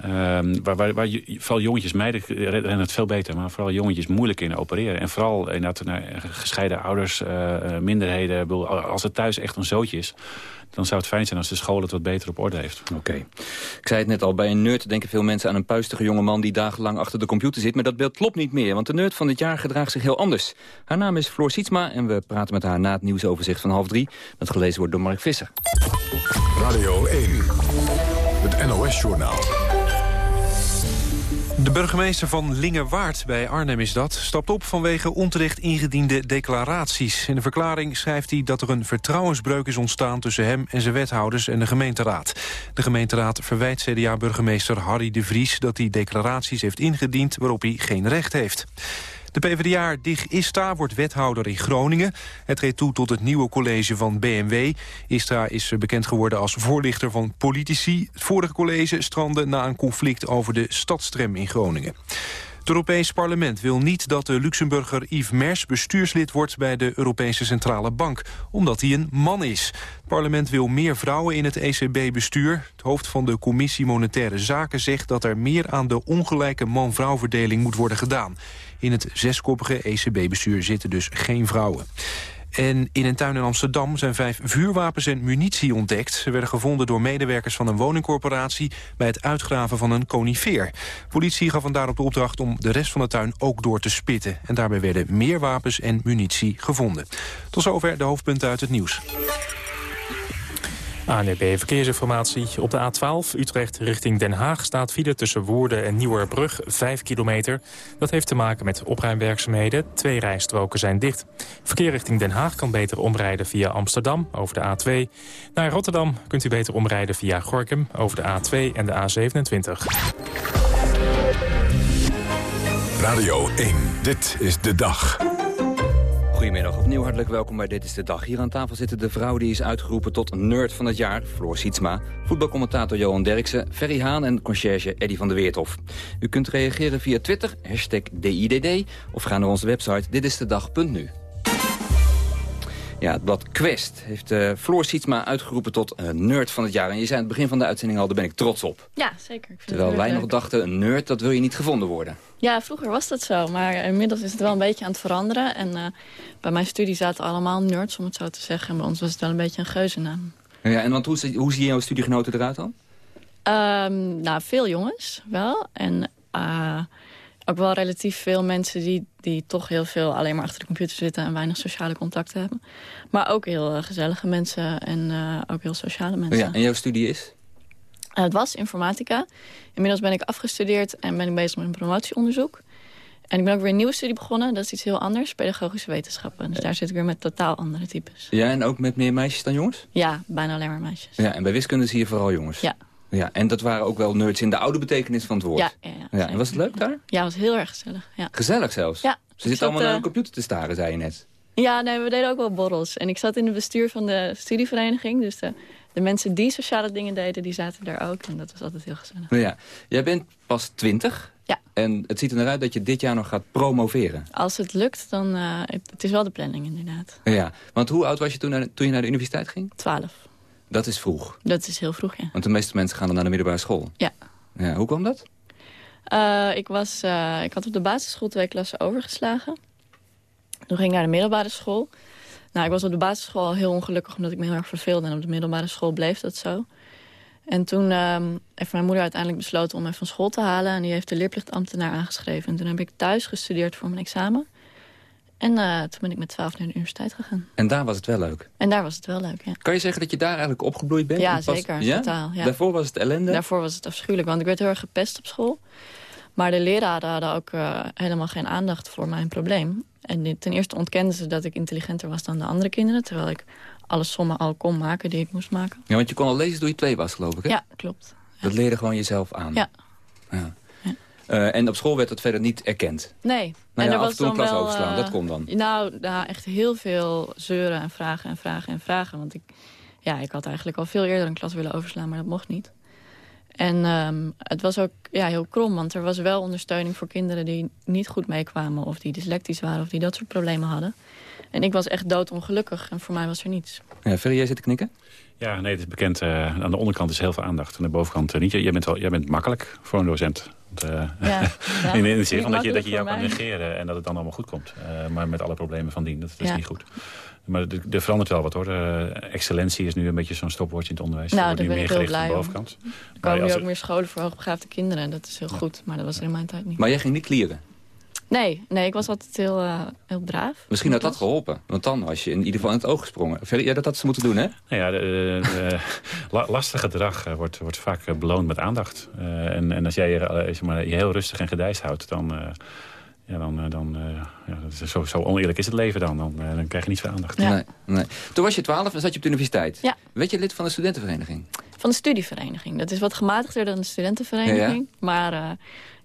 Speaker 15: Um, waar, waar, waar je, vooral jongetjes, meiden rennen het veel beter... maar vooral jongetjes moeilijk in opereren. En vooral inderdaad uh, gescheiden ouders, uh, minderheden... als het thuis echt een zootje is... dan zou het fijn zijn als de school het wat beter op orde heeft.
Speaker 6: Oké. Okay. Ik zei het net al, bij een nerd denken veel mensen aan een puistige jongeman... die dagenlang achter de computer zit, maar dat beeld klopt niet meer... want de nerd van dit jaar gedraagt zich heel anders. Haar naam is Floor Sietsma en we praten met haar na het nieuwsoverzicht van half drie... dat gelezen wordt door Mark Visser.
Speaker 1: Radio 1, het NOS-journaal.
Speaker 2: De burgemeester van Lingewaard, bij Arnhem is dat, stapt op vanwege onterecht ingediende declaraties. In de verklaring schrijft hij dat er een vertrouwensbreuk is ontstaan tussen hem en zijn wethouders en de gemeenteraad. De gemeenteraad verwijt CDA-burgemeester Harry de Vries dat hij declaraties heeft ingediend waarop hij geen recht heeft. De PvdA Dig Ista wordt wethouder in Groningen. Het treedt toe tot het nieuwe college van BMW. Istra is bekend geworden als voorlichter van politici. Het vorige college strandde na een conflict over de stadstrem in Groningen. Het Europees Parlement wil niet dat de Luxemburger Yves Mers bestuurslid wordt bij de Europese Centrale Bank, omdat hij een man is. Het parlement wil meer vrouwen in het ECB-bestuur. Het hoofd van de Commissie Monetaire Zaken zegt dat er meer aan de ongelijke man-vrouwverdeling moet worden gedaan. In het zeskoppige ECB-bestuur zitten dus geen vrouwen. En in een tuin in Amsterdam zijn vijf vuurwapens en munitie ontdekt. Ze werden gevonden door medewerkers van een woningcorporatie... bij het uitgraven van een conifeer. Politie gaf vandaar op de opdracht om de rest van de tuin ook door te spitten. En daarbij werden meer wapens en munitie gevonden. Tot zover de hoofdpunten uit het nieuws.
Speaker 24: ANB Verkeersinformatie. Op de A12 Utrecht richting Den Haag staat file tussen Woerden en Nieuwerbrug 5 kilometer. Dat heeft te maken met opruimwerkzaamheden. Twee rijstroken zijn dicht. Verkeer richting Den Haag kan beter omrijden via Amsterdam over de A2. Naar Rotterdam kunt u beter omrijden via Gorkum over de A2 en de A27.
Speaker 1: Radio 1, dit is de dag.
Speaker 6: Goedemiddag, opnieuw hartelijk welkom bij Dit is de Dag. Hier aan tafel zitten de vrouw die is uitgeroepen tot nerd van het jaar, Floor Sietsma. Voetbalcommentator Johan Derksen, Ferry Haan en conciërge Eddy van der Weerthof. U kunt reageren via Twitter, hashtag DIDD, of ga naar onze website ditistedag.nu. Ja, het blad Quest heeft uh, Floor Sietsma uitgeroepen tot uh, nerd van het jaar. En je zei aan het begin van de uitzending al, daar ben ik trots op.
Speaker 14: Ja, zeker.
Speaker 6: Terwijl wij leuk. nog dachten, een nerd, dat wil je niet gevonden worden.
Speaker 14: Ja, vroeger was dat zo. Maar inmiddels is het wel een beetje aan het veranderen. En uh, bij mijn studie zaten allemaal nerds, om het zo te zeggen. En bij ons was het wel een beetje een geuzennaam.
Speaker 6: Ja, en want hoe, hoe zien jouw studiegenoten eruit dan?
Speaker 14: Um, nou, veel jongens wel. En ook wel relatief veel mensen die, die toch heel veel alleen maar achter de computer zitten... en weinig sociale contacten hebben. Maar ook heel uh, gezellige mensen en uh, ook heel sociale mensen.
Speaker 6: Ja, en jouw studie is?
Speaker 14: Uh, het was informatica. Inmiddels ben ik afgestudeerd en ben ik bezig met een promotieonderzoek. En ik ben ook weer een nieuwe studie begonnen. Dat is iets heel anders, pedagogische wetenschappen. Dus daar zit ik weer met totaal andere types.
Speaker 6: Ja, en ook met meer meisjes dan jongens?
Speaker 14: Ja, bijna alleen maar meisjes.
Speaker 6: Ja, en bij wiskunde zie je vooral jongens?
Speaker 14: Ja.
Speaker 6: Ja, en dat waren ook wel nerds in de oude betekenis van het woord.
Speaker 14: Ja, ja, ja,
Speaker 6: ja En was het leuk daar?
Speaker 14: Ja, het was heel erg gezellig. Ja.
Speaker 6: Gezellig zelfs?
Speaker 14: Ja.
Speaker 6: Ze zitten allemaal uh... naar een computer te staren, zei je net.
Speaker 14: Ja, nee, we deden ook wel borrels. En ik zat in het bestuur van de studievereniging. Dus de, de mensen die sociale dingen deden, die zaten daar ook. En dat was altijd heel gezellig.
Speaker 6: Ja, jij bent pas twintig.
Speaker 14: Ja.
Speaker 6: En het ziet er naar uit dat je dit jaar nog gaat promoveren.
Speaker 14: Als het lukt, dan... eh, het, het is wel de planning inderdaad.
Speaker 6: Ja, want hoe oud was je toen, naar- toen je naar de universiteit ging?
Speaker 14: Twaalf.
Speaker 6: Dat is vroeg.
Speaker 14: Dat is heel vroeg, ja.
Speaker 6: Want de meeste mensen gaan dan naar de middelbare school.
Speaker 14: Ja.
Speaker 6: ja hoe kwam dat?
Speaker 14: Eh, ik, was, eh, ik had op de basisschool twee klassen overgeslagen. Toen ging ik naar de middelbare school. Nou, ik was op de basisschool al heel ongelukkig omdat ik me heel erg verveelde. En op de middelbare school bleef dat zo. En toen ehm, heeft mijn moeder uiteindelijk besloten om mij van school te halen. En die heeft de leerplichtambtenaar aangeschreven. En toen heb ik thuis gestudeerd voor mijn examen. En eh, toen ben ik met twaalf naar de universiteit gegaan.
Speaker 6: En daar was het wel leuk.
Speaker 14: En daar was het wel leuk, ja.
Speaker 6: Kan je zeggen dat je daar eigenlijk opgebloeid bent?
Speaker 14: Ja,
Speaker 6: pas-
Speaker 14: zeker.
Speaker 6: Ja?
Speaker 14: Totaal, ja.
Speaker 6: Daarvoor was het ellende?
Speaker 14: Daarvoor was het afschuwelijk, want ik werd heel erg gepest op school. Maar de leraren hadden ook eh, helemaal geen aandacht voor mijn probleem. En ten eerste ontkenden ze dat ik intelligenter was dan de andere kinderen... terwijl ik alle sommen al kon maken die ik moest maken.
Speaker 6: Ja, want je kon al lezen toen je twee was, geloof ik, hè?
Speaker 14: Ja, klopt.
Speaker 6: Dat leerde gewoon jezelf aan.
Speaker 14: Ja.
Speaker 6: Ja. Eh, en op school werd dat verder niet erkend?
Speaker 14: Nee.
Speaker 6: Nou
Speaker 14: en
Speaker 6: ja,
Speaker 14: er
Speaker 6: af en toe een
Speaker 14: dan
Speaker 6: klas
Speaker 14: wel,
Speaker 6: overslaan,
Speaker 14: eh,
Speaker 6: dat kon dan.
Speaker 14: Nou, nou, echt heel veel zeuren en vragen en vragen en vragen. Want ik, ja, ik had eigenlijk al veel eerder een klas willen overslaan, maar dat mocht niet. En ehm, het was ook ja, heel krom, want er was wel ondersteuning voor kinderen die niet goed meekwamen... of die dyslectisch waren of die dat soort problemen hadden. En ik was echt doodongelukkig en voor mij was er niets.
Speaker 6: Ja, Ferry, jij zit te knikken?
Speaker 15: Ja, nee, het is bekend. eh, aan de onderkant is heel veel aandacht. Aan de bovenkant niet. Jij bent, wel, jij bent makkelijk voor een docent. Want, eh,
Speaker 14: Ja, ja.
Speaker 15: in de zin van dat je, dat je jou kan negeren en dat het dan allemaal goed komt. Eh, maar met alle problemen van dien, dat, dat is niet goed. Maar er er verandert wel wat hoor. Eh, excellentie is nu een beetje zo'n stopwoordje in het onderwijs.
Speaker 14: Nou,
Speaker 15: Er wordt
Speaker 14: daar
Speaker 15: nu
Speaker 14: ben ik
Speaker 15: meer
Speaker 14: heel
Speaker 15: gericht
Speaker 14: blij
Speaker 15: aan de
Speaker 14: om.
Speaker 15: bovenkant.
Speaker 14: Er komen nu ook
Speaker 15: er-
Speaker 14: meer scholen voor hoogbegaafde kinderen. en Dat is heel goed, maar dat was er in mijn tijd niet.
Speaker 6: Maar jij ging niet klieren.
Speaker 14: Nee, nee, ik was altijd heel, eh, heel braaf.
Speaker 6: Misschien had dat geholpen. Want dan was je in ieder geval in het oog gesprongen. Ja, dat had ze moeten doen, hè?
Speaker 15: Nou ja, de, de- de- la- lastig gedrag eh, wordt, wordt vaak eh, beloond met aandacht. Eh, en, en als jij je, zeg maar, je heel rustig en gedijst houdt, dan... eh, ja, dan, dan eh, ja, dat is zo, zo oneerlijk is het leven dan. Dan, dan krijg je niet veel aandacht.
Speaker 6: Nee, nee. Toen was je twaalf en zat je op de universiteit.
Speaker 14: Ja.
Speaker 6: Werd je lid van de studentenvereniging?
Speaker 14: Van de studievereniging. Dat is wat gematigder dan de studentenvereniging. Maar eh,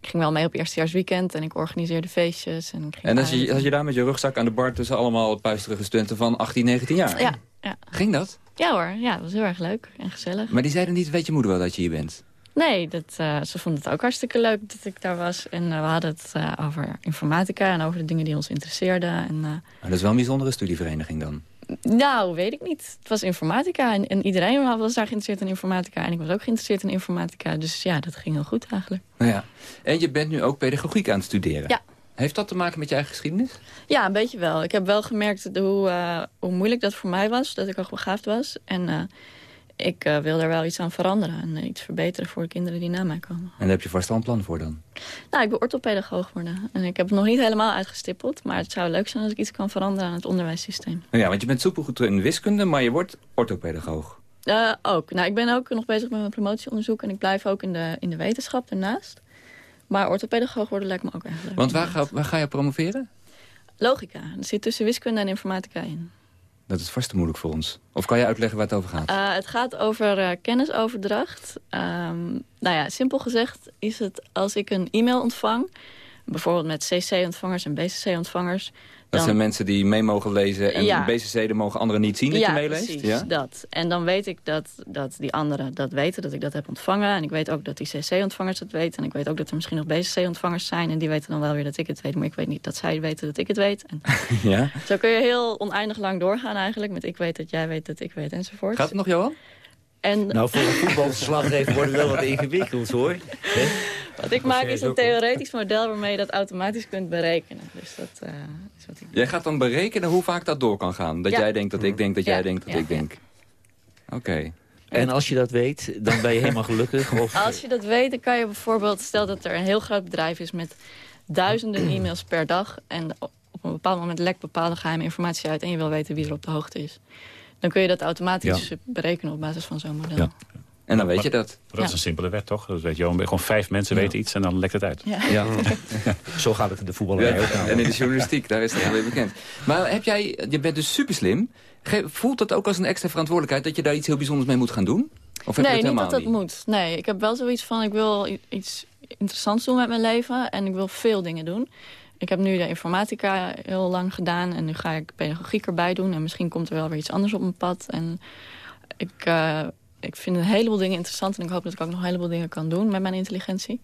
Speaker 14: ik ging wel mee op eerstejaarsweekend en ik organiseerde feestjes. En, ik ging
Speaker 6: En als je, als je daar met je rugzak aan de bar tussen allemaal puisterige studenten van 18, 19 jaar?
Speaker 14: Ja, ja.
Speaker 6: Ging dat?
Speaker 14: ja hoor, ja, dat was heel erg leuk en gezellig.
Speaker 6: Maar die zeiden niet, weet je moeder wel dat je hier bent?
Speaker 14: Nee, dat, eh, ze vonden het ook hartstikke leuk dat ik daar was. En eh, we hadden het eh, over informatica en over de dingen die ons interesseerden. En,
Speaker 6: Maar dat is wel een bijzondere studievereniging dan.
Speaker 14: Nou, weet ik niet. Het was informatica en, en iedereen was daar geïnteresseerd in informatica. En ik was ook geïnteresseerd in informatica. Dus ja, dat ging heel goed eigenlijk.
Speaker 6: Nou ja. En je bent nu ook pedagogiek aan het studeren.
Speaker 14: Ja.
Speaker 6: Heeft dat te maken met je eigen geschiedenis?
Speaker 14: Ja, een beetje wel. Ik heb wel gemerkt hoe, eh, hoe moeilijk dat voor mij was. Dat ik hoogbegaafd was. En eh, ik eh, wil daar wel iets aan veranderen. En eh, iets verbeteren voor de kinderen die na mij komen.
Speaker 6: En daar heb je vast wel een plan voor dan?
Speaker 14: Nou, ik wil orthopedagoog worden. En ik heb het nog niet helemaal uitgestippeld. Maar het zou leuk zijn als ik iets kan veranderen aan het onderwijssysteem.
Speaker 6: Nou ja, want je bent supergoed in wiskunde, maar je wordt orthopedagoog.
Speaker 14: Eh, ook. Nou, ik ben ook nog bezig met mijn promotieonderzoek. En ik blijf ook in de, in de wetenschap daarnaast. Maar orthopedagoog worden lijkt me ook erg leuk.
Speaker 6: Want waar ga, waar ga je promoveren?
Speaker 14: Logica. Er zit tussen wiskunde en informatica in.
Speaker 6: Dat is vast te moeilijk voor ons. Of kan je uitleggen waar het over gaat?
Speaker 14: Eh, het gaat over eh, kennisoverdracht. Ehm, nou ja, simpel gezegd is het als ik een e-mail ontvang... bijvoorbeeld met CC-ontvangers en BCC-ontvangers...
Speaker 6: Dat zijn mensen die mee mogen lezen en
Speaker 14: Ja.
Speaker 6: BCC, mogen anderen niet zien dat
Speaker 14: ja,
Speaker 6: je meeleest?
Speaker 14: Precies, dat. En dan weet ik dat, dat die anderen dat weten, dat ik dat heb ontvangen. En ik weet ook dat die CC-ontvangers dat weten. En ik weet ook dat er misschien nog BCC-ontvangers zijn. En die weten dan wel weer dat ik het weet. Maar ik weet niet dat zij weten dat ik het weet. En
Speaker 6: ja?
Speaker 14: zo kun je heel oneindig lang doorgaan eigenlijk. Met ik weet dat jij weet dat ik weet enzovoort.
Speaker 6: Gaat het nog, Johan?
Speaker 14: En
Speaker 13: Nou, voor een voetbalverslaggever wordt het wel wat ingewikkeld, hoor.
Speaker 14: Wat ik maak is een theoretisch model waarmee je dat automatisch kunt berekenen. Dus dat eh, is wat ik
Speaker 6: Jij gaat dan berekenen hoe vaak dat door kan gaan. Dat
Speaker 14: Ja.
Speaker 6: jij denkt dat ik denk, dat
Speaker 14: Ja,
Speaker 6: jij denkt dat
Speaker 14: ja,
Speaker 6: ik denk. Oké.
Speaker 13: En als je dat weet, dan ben je helemaal gelukkig. Of,
Speaker 14: Als je dat weet, dan kan je bijvoorbeeld... stel dat er een heel groot bedrijf is met duizenden e-mails per dag... en op een bepaald moment lekt bepaalde geheime informatie uit... en je wil weten wie er op de hoogte is. Dan kun je dat automatisch
Speaker 15: Ja.
Speaker 14: berekenen op basis van zo'n model.
Speaker 15: Ja.
Speaker 6: En dan weet je dat.
Speaker 15: Maar dat is een simpele wet, toch? Dat weet je, gewoon vijf mensen weten iets en dan lekt het uit.
Speaker 14: Ja.
Speaker 6: Ja.
Speaker 13: Zo gaat het in de voetballerij
Speaker 6: Ja,
Speaker 13: ook aan.
Speaker 6: en in de journalistiek, daar is dat wel weer bekend. Maar heb jij, je bent dus super slim. Voelt dat ook als een extra verantwoordelijkheid dat je daar iets heel bijzonders mee moet gaan doen? Of heb je
Speaker 14: nee,
Speaker 6: dat
Speaker 14: niet dat dat moet. Nee, ik heb wel zoiets van, ik wil iets interessants doen met mijn leven. En ik wil veel dingen doen. Ik heb nu de informatica heel lang gedaan. En nu ga ik pedagogiek erbij doen. En misschien komt er wel weer iets anders op mijn pad. En ik, eh, ik vind een heleboel dingen interessant. En ik hoop dat ik ook nog een heleboel dingen kan doen met mijn intelligentie.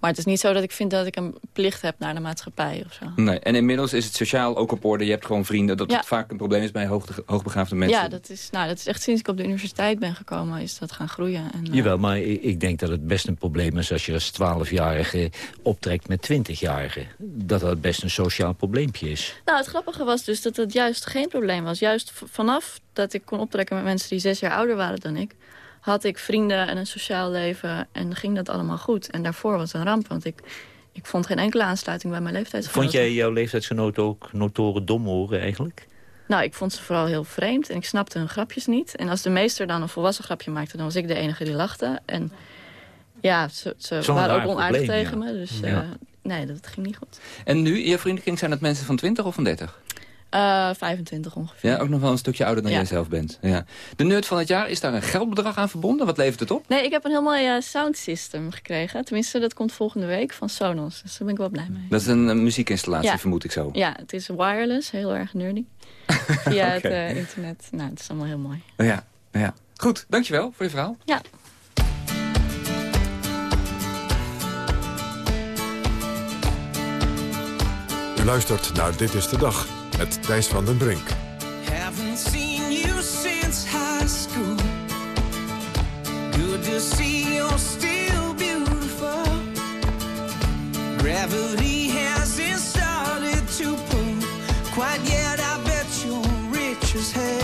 Speaker 14: Maar het is niet zo dat ik vind dat ik een plicht heb naar de maatschappij of zo.
Speaker 6: Nee. En inmiddels is het sociaal ook op orde. Je hebt gewoon vrienden. Dat
Speaker 14: Ja.
Speaker 6: het vaak een probleem is bij hoogbegaafde mensen.
Speaker 14: Ja, dat is, nou, dat is echt sinds ik op de universiteit ben gekomen... is dat gaan groeien. En, eh,
Speaker 13: Jawel, maar ik, ik denk dat het best een probleem is... als je als 12-jarige optrekt met 20-jarigen. Dat dat best een sociaal probleempje is.
Speaker 14: Nou, het grappige was dus dat het juist geen probleem was. Juist vanaf dat ik kon optrekken met mensen die zes jaar ouder waren dan ik... had ik vrienden en een sociaal leven en ging dat allemaal goed. En daarvoor was het een ramp, want ik, ik vond geen enkele aansluiting bij mijn leeftijdsgenoten.
Speaker 13: Vond jij jouw leeftijdsgenoten ook notoren dom horen eigenlijk?
Speaker 14: Nou, ik vond ze vooral heel vreemd en ik snapte hun grapjes niet. En als de meester dan een volwassen grapje maakte, dan was ik de enige die lachte. En ja, ze, ze waren ook onaardig
Speaker 6: probleem,
Speaker 14: tegen
Speaker 6: ja.
Speaker 14: me. Dus
Speaker 6: Ja.
Speaker 14: eh, nee, dat ging niet goed.
Speaker 6: En nu, je vriendenkring, zijn het mensen van 20 of van 30?
Speaker 14: Eh 25 ongeveer.
Speaker 6: Ja, ook nog wel een stukje ouder dan
Speaker 14: Ja.
Speaker 6: jij zelf bent. Ja. De nerd van het jaar, is daar een geldbedrag aan verbonden? Wat levert het op?
Speaker 14: Nee, ik heb een heel mooi eh, sound system gekregen. Tenminste, dat komt volgende week van Sonos. Dus daar ben ik wel blij mee.
Speaker 6: Dat is een, eh, muziekinstallatie,
Speaker 14: Ja.
Speaker 6: vermoed ik zo.
Speaker 14: Ja, het is wireless, heel erg nerdy. Via het eh, internet. Nou, het is allemaal heel mooi.
Speaker 6: Ja, ja. Goed, dankjewel voor je verhaal.
Speaker 14: Ja.
Speaker 1: U luistert naar Dit is de Dag met Thijs van den Brink.
Speaker 25: Haven't seen you since high school. Good to see you're still beautiful. Gravity hasn't started to pull quite yet. I bet you're rich as hell.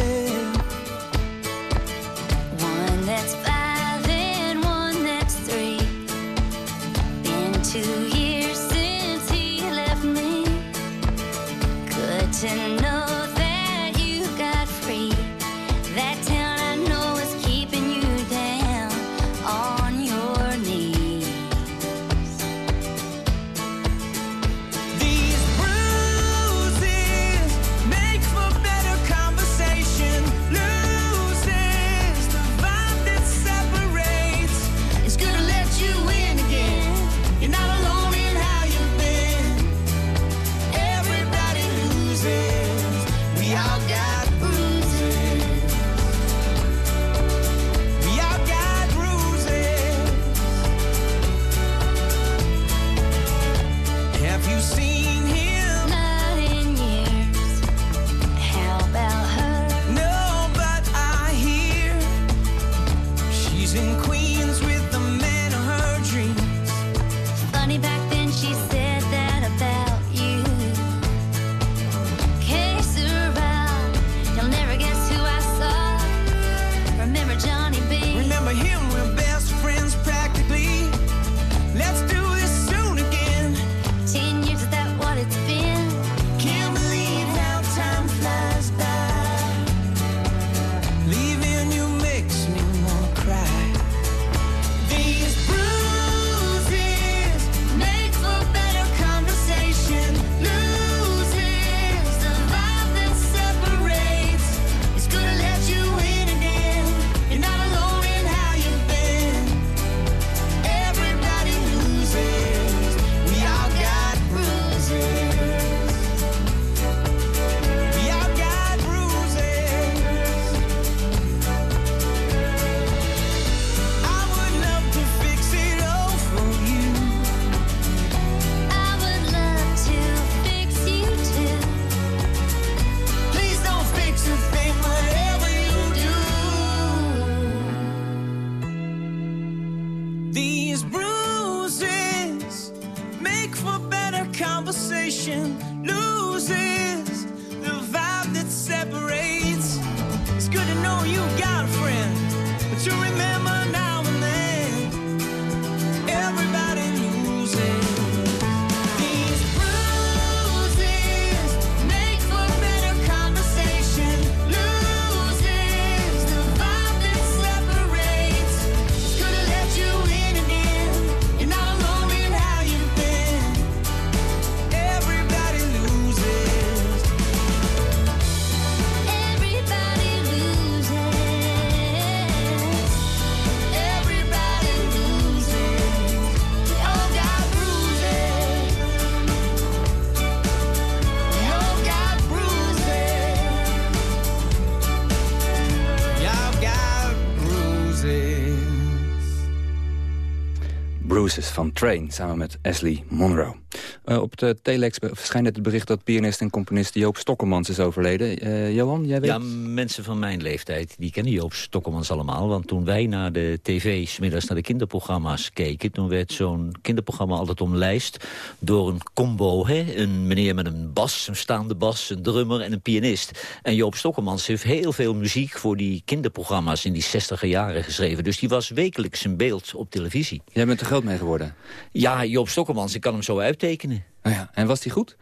Speaker 25: Loses
Speaker 6: van Train, samen met Ashley Monroe. Eh, op de telex verschijnt het bericht dat pianist en componist Joop Stokkelmans is overleden. Eh, Johan, jij weet...
Speaker 13: Ja, mensen van mijn leeftijd, die kennen Joop Stokkelmans allemaal. Want toen wij naar de tv, 's middags naar de kinderprogramma's keken... toen werd zo'n kinderprogramma altijd omlijst door een combo. Hè? Een meneer met een bas, een staande bas, een drummer en een pianist. En Joop Stokkelmans heeft heel veel muziek voor die kinderprogramma's... in die 60 jaren geschreven. Dus die was wekelijks een beeld op televisie.
Speaker 6: Jij bent er groot mee geworden?
Speaker 13: Ja, Joop Stokkelmans, ik kan hem zo uittekenen.
Speaker 6: Oh ja. En was die goed?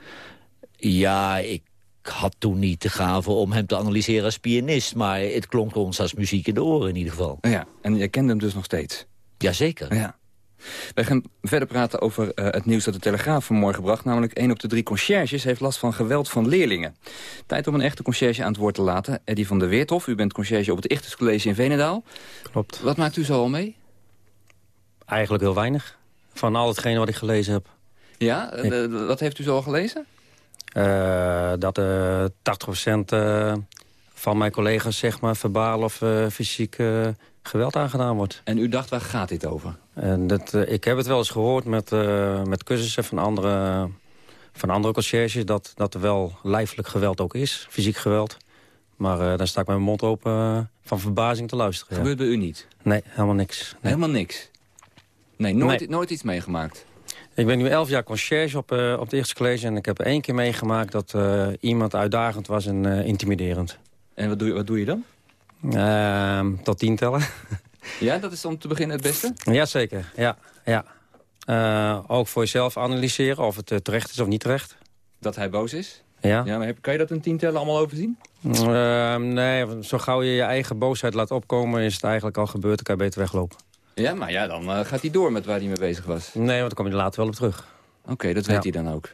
Speaker 13: Ja, ik had toen niet de gave om hem te analyseren als pianist... maar het klonk ons als muziek in de oren in ieder geval.
Speaker 6: Oh ja, en jij kende hem dus nog steeds?
Speaker 13: Jazeker.
Speaker 6: Ja. Wij gaan verder praten over eh, het nieuws dat de Telegraaf vanmorgen bracht. Namelijk één op de drie conciërges heeft last van geweld van leerlingen. Tijd om een echte conciërge aan het woord te laten. Eddie van der Weerthof, u bent conciërge op het Ichters College in Venendaal.
Speaker 12: Klopt.
Speaker 6: Wat maakt u zo al mee?
Speaker 12: Eigenlijk heel weinig. Van al hetgene wat ik gelezen heb.
Speaker 6: Ja, eh, eh, wat heeft u zo al gelezen?
Speaker 12: Eh, dat eh 80% eh, van mijn collega's zeg maar, verbaal of eh, fysiek eh, geweld aangedaan wordt.
Speaker 6: En u dacht, waar gaat dit over?
Speaker 12: En dat, eh, ik heb het wel eens gehoord met, eh, met cursussen van andere, van andere conciërges... Dat, dat er wel lijfelijk geweld ook is, fysiek geweld. Maar eh dan sta ik met mijn mond open eh, van verbazing te luisteren. ja.
Speaker 6: Gebeurt bij u niet?
Speaker 12: Nee, helemaal niks. Nee.
Speaker 6: Helemaal niks? Nee, nooit,
Speaker 12: Nee.
Speaker 6: nooit iets meegemaakt?
Speaker 12: Ik ben nu elf jaar conciërge op, eh, op het eerste college... en ik heb één keer meegemaakt dat eh, iemand uitdagend was en eh, intimiderend.
Speaker 6: En wat doe, je, wat doe je dan?
Speaker 12: Ehm, tot tien tellen.
Speaker 6: Ja, dat is om te beginnen het beste?
Speaker 12: Jazeker, ja. ja. Ook voor jezelf analyseren of het terecht is of niet terecht.
Speaker 6: Dat hij boos is?
Speaker 12: Ja.
Speaker 6: Ja, maar heb, kan je dat in tientallen allemaal overzien?
Speaker 12: Ehm, nee, zo gauw je je eigen boosheid laat opkomen... is het eigenlijk al gebeurd, dan kan je beter weglopen.
Speaker 6: Ja, maar ja, dan eh, gaat hij door met waar hij mee bezig was.
Speaker 12: Nee, want dan kom je er later wel op terug.
Speaker 6: Oké, dat weet
Speaker 12: Ja.
Speaker 6: hij dan ook.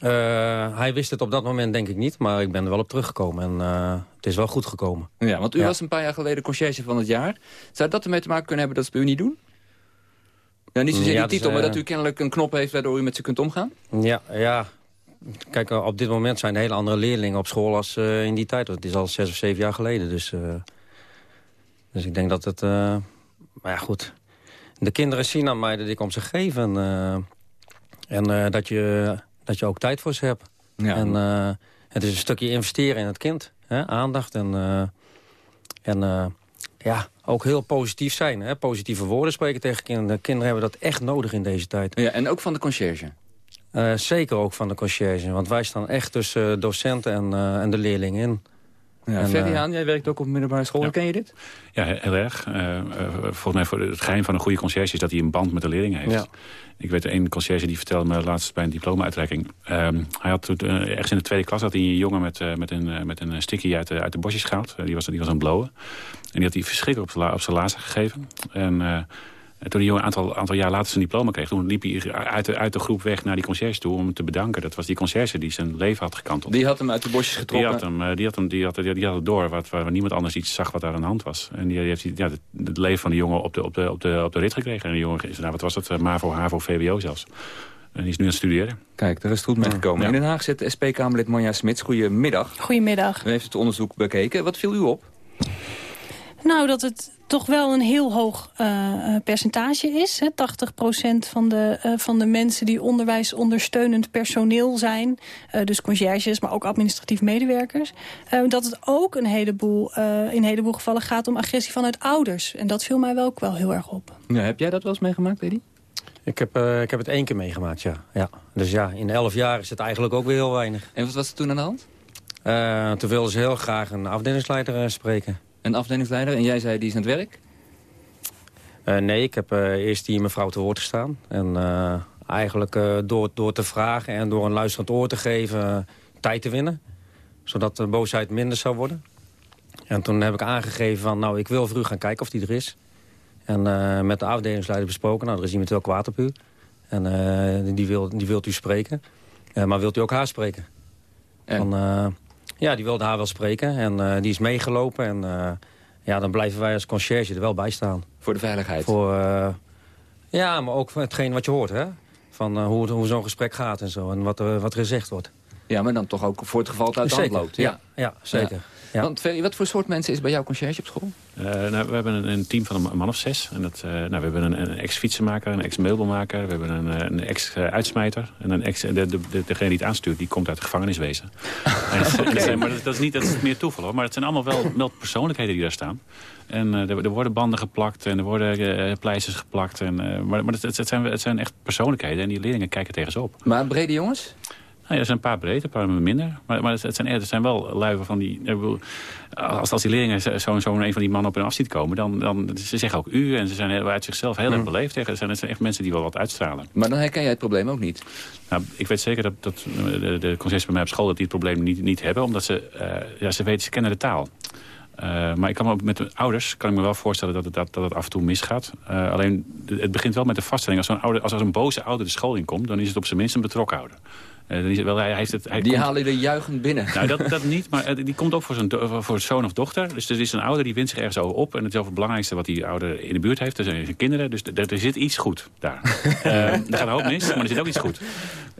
Speaker 12: Eh, hij wist het op dat moment denk ik niet, maar ik ben er wel op teruggekomen. En eh, het is wel goed gekomen.
Speaker 6: Ja, want u
Speaker 12: Ja.
Speaker 6: was een paar jaar geleden conciërge van het jaar. Zou dat ermee te maken kunnen hebben dat ze bij u niet doen? Ja, niet zozeer
Speaker 12: Ja,
Speaker 6: die
Speaker 12: dus,
Speaker 6: titel, maar dat u kennelijk een knop heeft waardoor u met ze kunt omgaan?
Speaker 12: Ja, ja. Kijk, op dit moment zijn hele andere leerlingen op school als in die tijd. Want het is al zes of zeven jaar geleden. Dus, dus ik denk dat het... maar ja, goed. De kinderen zien aan mij dat ik om ze geef. En, eh, en eh, dat, je, dat je ook tijd voor ze hebt.
Speaker 6: Ja.
Speaker 12: En eh, het is een stukje investeren in het kind. Hè? Aandacht en... en ja, ook heel positief zijn. Hè? Positieve woorden spreken tegen kinderen. Kinderen hebben dat echt nodig in deze tijd.
Speaker 6: Ja, en ook van de conciërge?
Speaker 12: Zeker ook van de conciërge. Want wij staan echt tussen docenten en, en de leerlingen in.
Speaker 6: Ja, Ferdiaan,
Speaker 12: eh,
Speaker 6: jij werkt ook op middelbare school. Ken je dit?
Speaker 15: Ja, he- heel erg. Eh, eh, volgens mij voor het geheim van een goede conciërge is dat hij een band met de leerling heeft.
Speaker 12: Ja.
Speaker 15: Ik weet een conciërge die vertelde me laatst bij een diploma-uitreiking. Ehm, hij had toen, eh, ergens in de tweede klas had hij een jongen met, met, een, met een sticky uit de, uit de bosjes gehaald. Eh, die, was, die was aan het blowen. En die had hij verschrikkelijk op zijn la- op zijn laarzen gegeven. En en toen die jongen een aantal, aantal jaar later zijn diploma kreeg... toen liep hij uit de, uit de groep weg naar die conciërge toe om hem te bedanken. Dat was die conciërge die zijn leven had gekanteld.
Speaker 6: Die had hem uit de bosjes
Speaker 15: Die
Speaker 6: getrokken.
Speaker 15: had hem, eh, die had hem, die had, die had het door, wat, waar niemand anders iets zag wat daar aan de hand was. En die heeft ja, het, het leven van de jongen op de, op, de, op, de, op de rit gekregen. En die jongen is, nou, wat was het, eh, MAVO, HAVO, VWO zelfs. En die is nu aan het studeren.
Speaker 6: Kijk, daar is het goed mee gekomen.
Speaker 15: Ja.
Speaker 6: In Den Haag zit SP-Kamerlid Manja Smits. Goedemiddag.
Speaker 26: Goedemiddag.
Speaker 6: U heeft het onderzoek bekeken. Wat viel u op?
Speaker 26: Nou, dat het toch wel een heel hoog eh, eh, percentage is. Hè. 80% van de, eh, van de mensen die onderwijsondersteunend personeel zijn... eh, dus conciërges, maar ook administratief medewerkers... eh, dat het ook een heleboel, eh, in een heleboel gevallen gaat om agressie vanuit ouders. En dat viel mij wel ook wel heel erg op.
Speaker 6: Ja, heb jij dat wel eens meegemaakt, Eddie?
Speaker 12: Ik heb, eh, ik heb het één keer meegemaakt, ja. ja. Dus ja, in elf jaar is het eigenlijk ook weer heel weinig.
Speaker 6: En wat was er toen aan de hand?
Speaker 12: Eh, toen wilden ze heel graag een afdelingsleider spreken.
Speaker 6: Een afdelingsleider en jij zei die is aan het werk?
Speaker 12: Eh, nee, ik heb eh, eerst die mevrouw te woord gestaan. En eh, eigenlijk door, door te vragen en door een luisterend oor te geven... tijd te winnen. Zodat de boosheid minder zou worden. En toen heb ik aangegeven van... nou, ik wil voor u gaan kijken of die er is. En met de afdelingsleider besproken. Nou, er is iemand wel kwaad op u. En die, wil, die wilt u spreken. Maar wilt u ook haar spreken? Van, eh, ja, die wilde haar wel spreken. En eh, die is meegelopen. En eh, ja, dan blijven wij als conciërge er wel bij staan.
Speaker 6: Voor de veiligheid?
Speaker 12: Voor, eh, ja, maar ook hetgeen wat je hoort, hè? Van hoe, hoe zo'n gesprek gaat en zo. En wat, er wat er gezegd wordt.
Speaker 6: Ja, maar dan toch ook voor het geval het uit de hand loopt.
Speaker 12: ja, ja, zeker.
Speaker 6: Want Ferry, wat voor soort mensen is bij jou conciërge op school?
Speaker 15: Eh, nou, we hebben een, een team van een man of zes. En dat, eh, nou, we hebben een, een ex-fietsenmaker, een ex-meubelmaker. We hebben een, eh, een ex-uitsmijter. En een ex, de, de, de- degene die het aanstuurt, die komt uit het gevangeniswezen. En, en maar dat, dat is niet dat is meer toeval hoor. Maar het zijn allemaal wel, wel persoonlijkheden die daar staan. En eh, er, er worden banden geplakt en er worden pleisters geplakt. En, eh, maar maar het, het, zijn, het zijn echt persoonlijkheden. En die leerlingen kijken tegen ze op.
Speaker 6: Maar brede jongens?
Speaker 15: Nou, ja, er zijn een paar breed, een paar minder. Maar, maar het, zijn, het zijn wel luiven van die... Als, als die leerlingen zo'n zo, zo een van die mannen op hun af ziet komen... dan, dan ze zeggen ook u en ze zijn heel- uit zichzelf heel erg beleefd tegen. Het zijn, het zijn echt mensen die wel wat uitstralen.
Speaker 6: Maar dan herken jij het probleem ook niet?
Speaker 15: Nou, ik weet zeker dat, dat eh, de, de bij mij op school... dat die het probleem niet, niet hebben, omdat ze, eh, ja, ze weten, ze kennen de taal. Eh, maar ik kan me ook met de ouders kan ik me wel voorstellen dat het, dat, dat het af en toe misgaat. Alleen het begint wel met de vaststelling. Als, ouder, als er een boze ouder de school inkomt... dan is het op zijn minst een betrokken ouder. Eh, het wel, hij, heeft het, hij
Speaker 6: Die
Speaker 15: komt-
Speaker 6: halen je juichend binnen.
Speaker 15: nou, dat, dat niet, maar eh, die komt ook voor zijn voor zoon of dochter. Dus er is een ouder die wint zich ergens over op. En het is over het belangrijkste wat die ouder in de buurt heeft. Dat zijn zijn kinderen. Dus er, er zit iets goed daar. Eh, er gaat een hoop mis, maar er zit ook iets goed.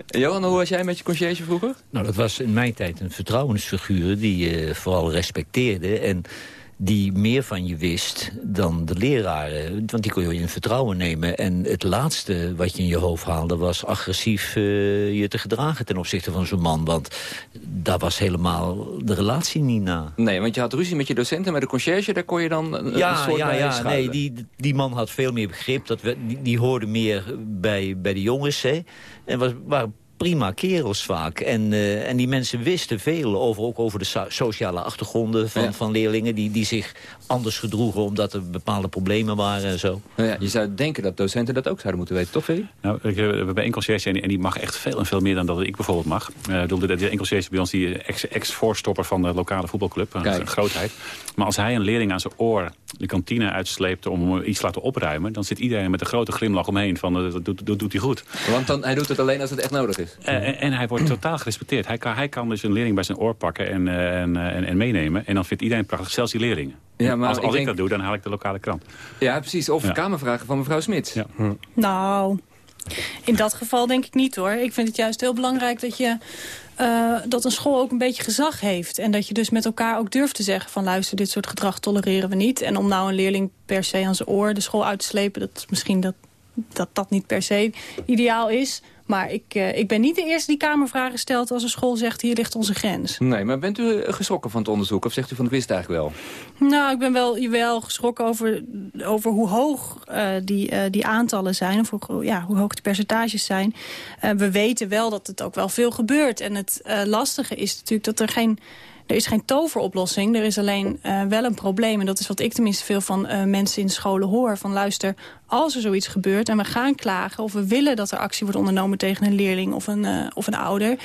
Speaker 6: Johan, hoe was jij met je conciërge vroeger?
Speaker 13: Nou, dat was in mijn tijd een vertrouwensfiguur die je vooral respecteerde... en die meer van je wist dan de leraren. Want die kon je in vertrouwen nemen. En het laatste wat je in je hoofd haalde... was agressief eh, je te gedragen ten opzichte van zo'n man. Want daar was helemaal de relatie niet na.
Speaker 6: Nee, want je had ruzie met je docenten, maar de conciërge, daar kon je dan een, een
Speaker 13: Ja,
Speaker 6: soort
Speaker 13: ja, ja
Speaker 6: schuilen.
Speaker 13: nee, die, die man had veel meer begrip. Dat we, die, die hoorde meer bij, bij de jongens. Hè. En was, waren prima kerels vaak. En, eh, en die mensen wisten veel over, ook over de so- sociale achtergronden van,
Speaker 6: Ja.
Speaker 13: van leerlingen... Die, die zich anders gedroegen omdat er bepaalde problemen waren en zo.
Speaker 6: Nou ja, je zou denken dat docenten dat ook zouden moeten weten, toch Ferry?
Speaker 15: Nou, ik, eh, we hebben één conciërge en die, mag echt veel en veel meer dan dat ik bijvoorbeeld mag. Eh, ik bedoel, de, één conciërge bij ons, die ex- ex-voorstopper van de lokale voetbalclub. Een, grootheid. Maar als hij een leerling aan zijn oor de kantine uitsleept om iets te laten opruimen... dan zit iedereen met een grote glimlach omheen van, eh, dat doet, doet, doet hij goed.
Speaker 6: Want dan, hij doet het alleen als het echt nodig is.
Speaker 15: Eh, en, en hij wordt totaal gerespecteerd. Hij kan, hij kan dus een leerling bij zijn oor pakken en, eh, en, eh, en, en meenemen. En dan vindt iedereen prachtig, zelfs die leerlingen.
Speaker 6: Ja, maar
Speaker 15: als
Speaker 6: ik
Speaker 15: als ik,
Speaker 6: denk-
Speaker 15: dat doe, dan haal ik de lokale krant.
Speaker 6: Ja, precies. Of
Speaker 15: Ja.
Speaker 6: kamervragen van mevrouw Smits.
Speaker 15: Ja.
Speaker 26: Nou, in dat geval denk ik niet hoor. Ik vind het juist heel belangrijk dat je... eh, dat een school ook een beetje gezag heeft. En dat je dus met elkaar ook durft te zeggen van... luister, dit soort gedrag tolereren we niet. En om nou een leerling per se aan zijn oor de school uit te slepen... dat is misschien dat dat, dat niet per se ideaal is. Maar ik, eh, ik ben niet de eerste die kamervragen stelt... als een school zegt, hier ligt onze grens.
Speaker 6: Nee, maar bent u eh, geschrokken van het onderzoek? Of zegt u van, ik wist eigenlijk wel?
Speaker 26: Nou, ik ben wel, wel geschrokken over, over hoe hoog eh, die, die aantallen zijn. Of hoe, ja, hoe hoog de percentages zijn. We weten wel dat het ook wel veel gebeurt. En het lastige is natuurlijk dat er geen... Er is geen toveroplossing, er is alleen eh, wel een probleem. En dat is wat ik tenminste veel van eh, mensen in scholen hoor. Van luister, als er zoiets gebeurt en we gaan klagen... of we willen dat er actie wordt ondernomen tegen een leerling of een, eh, of een ouder...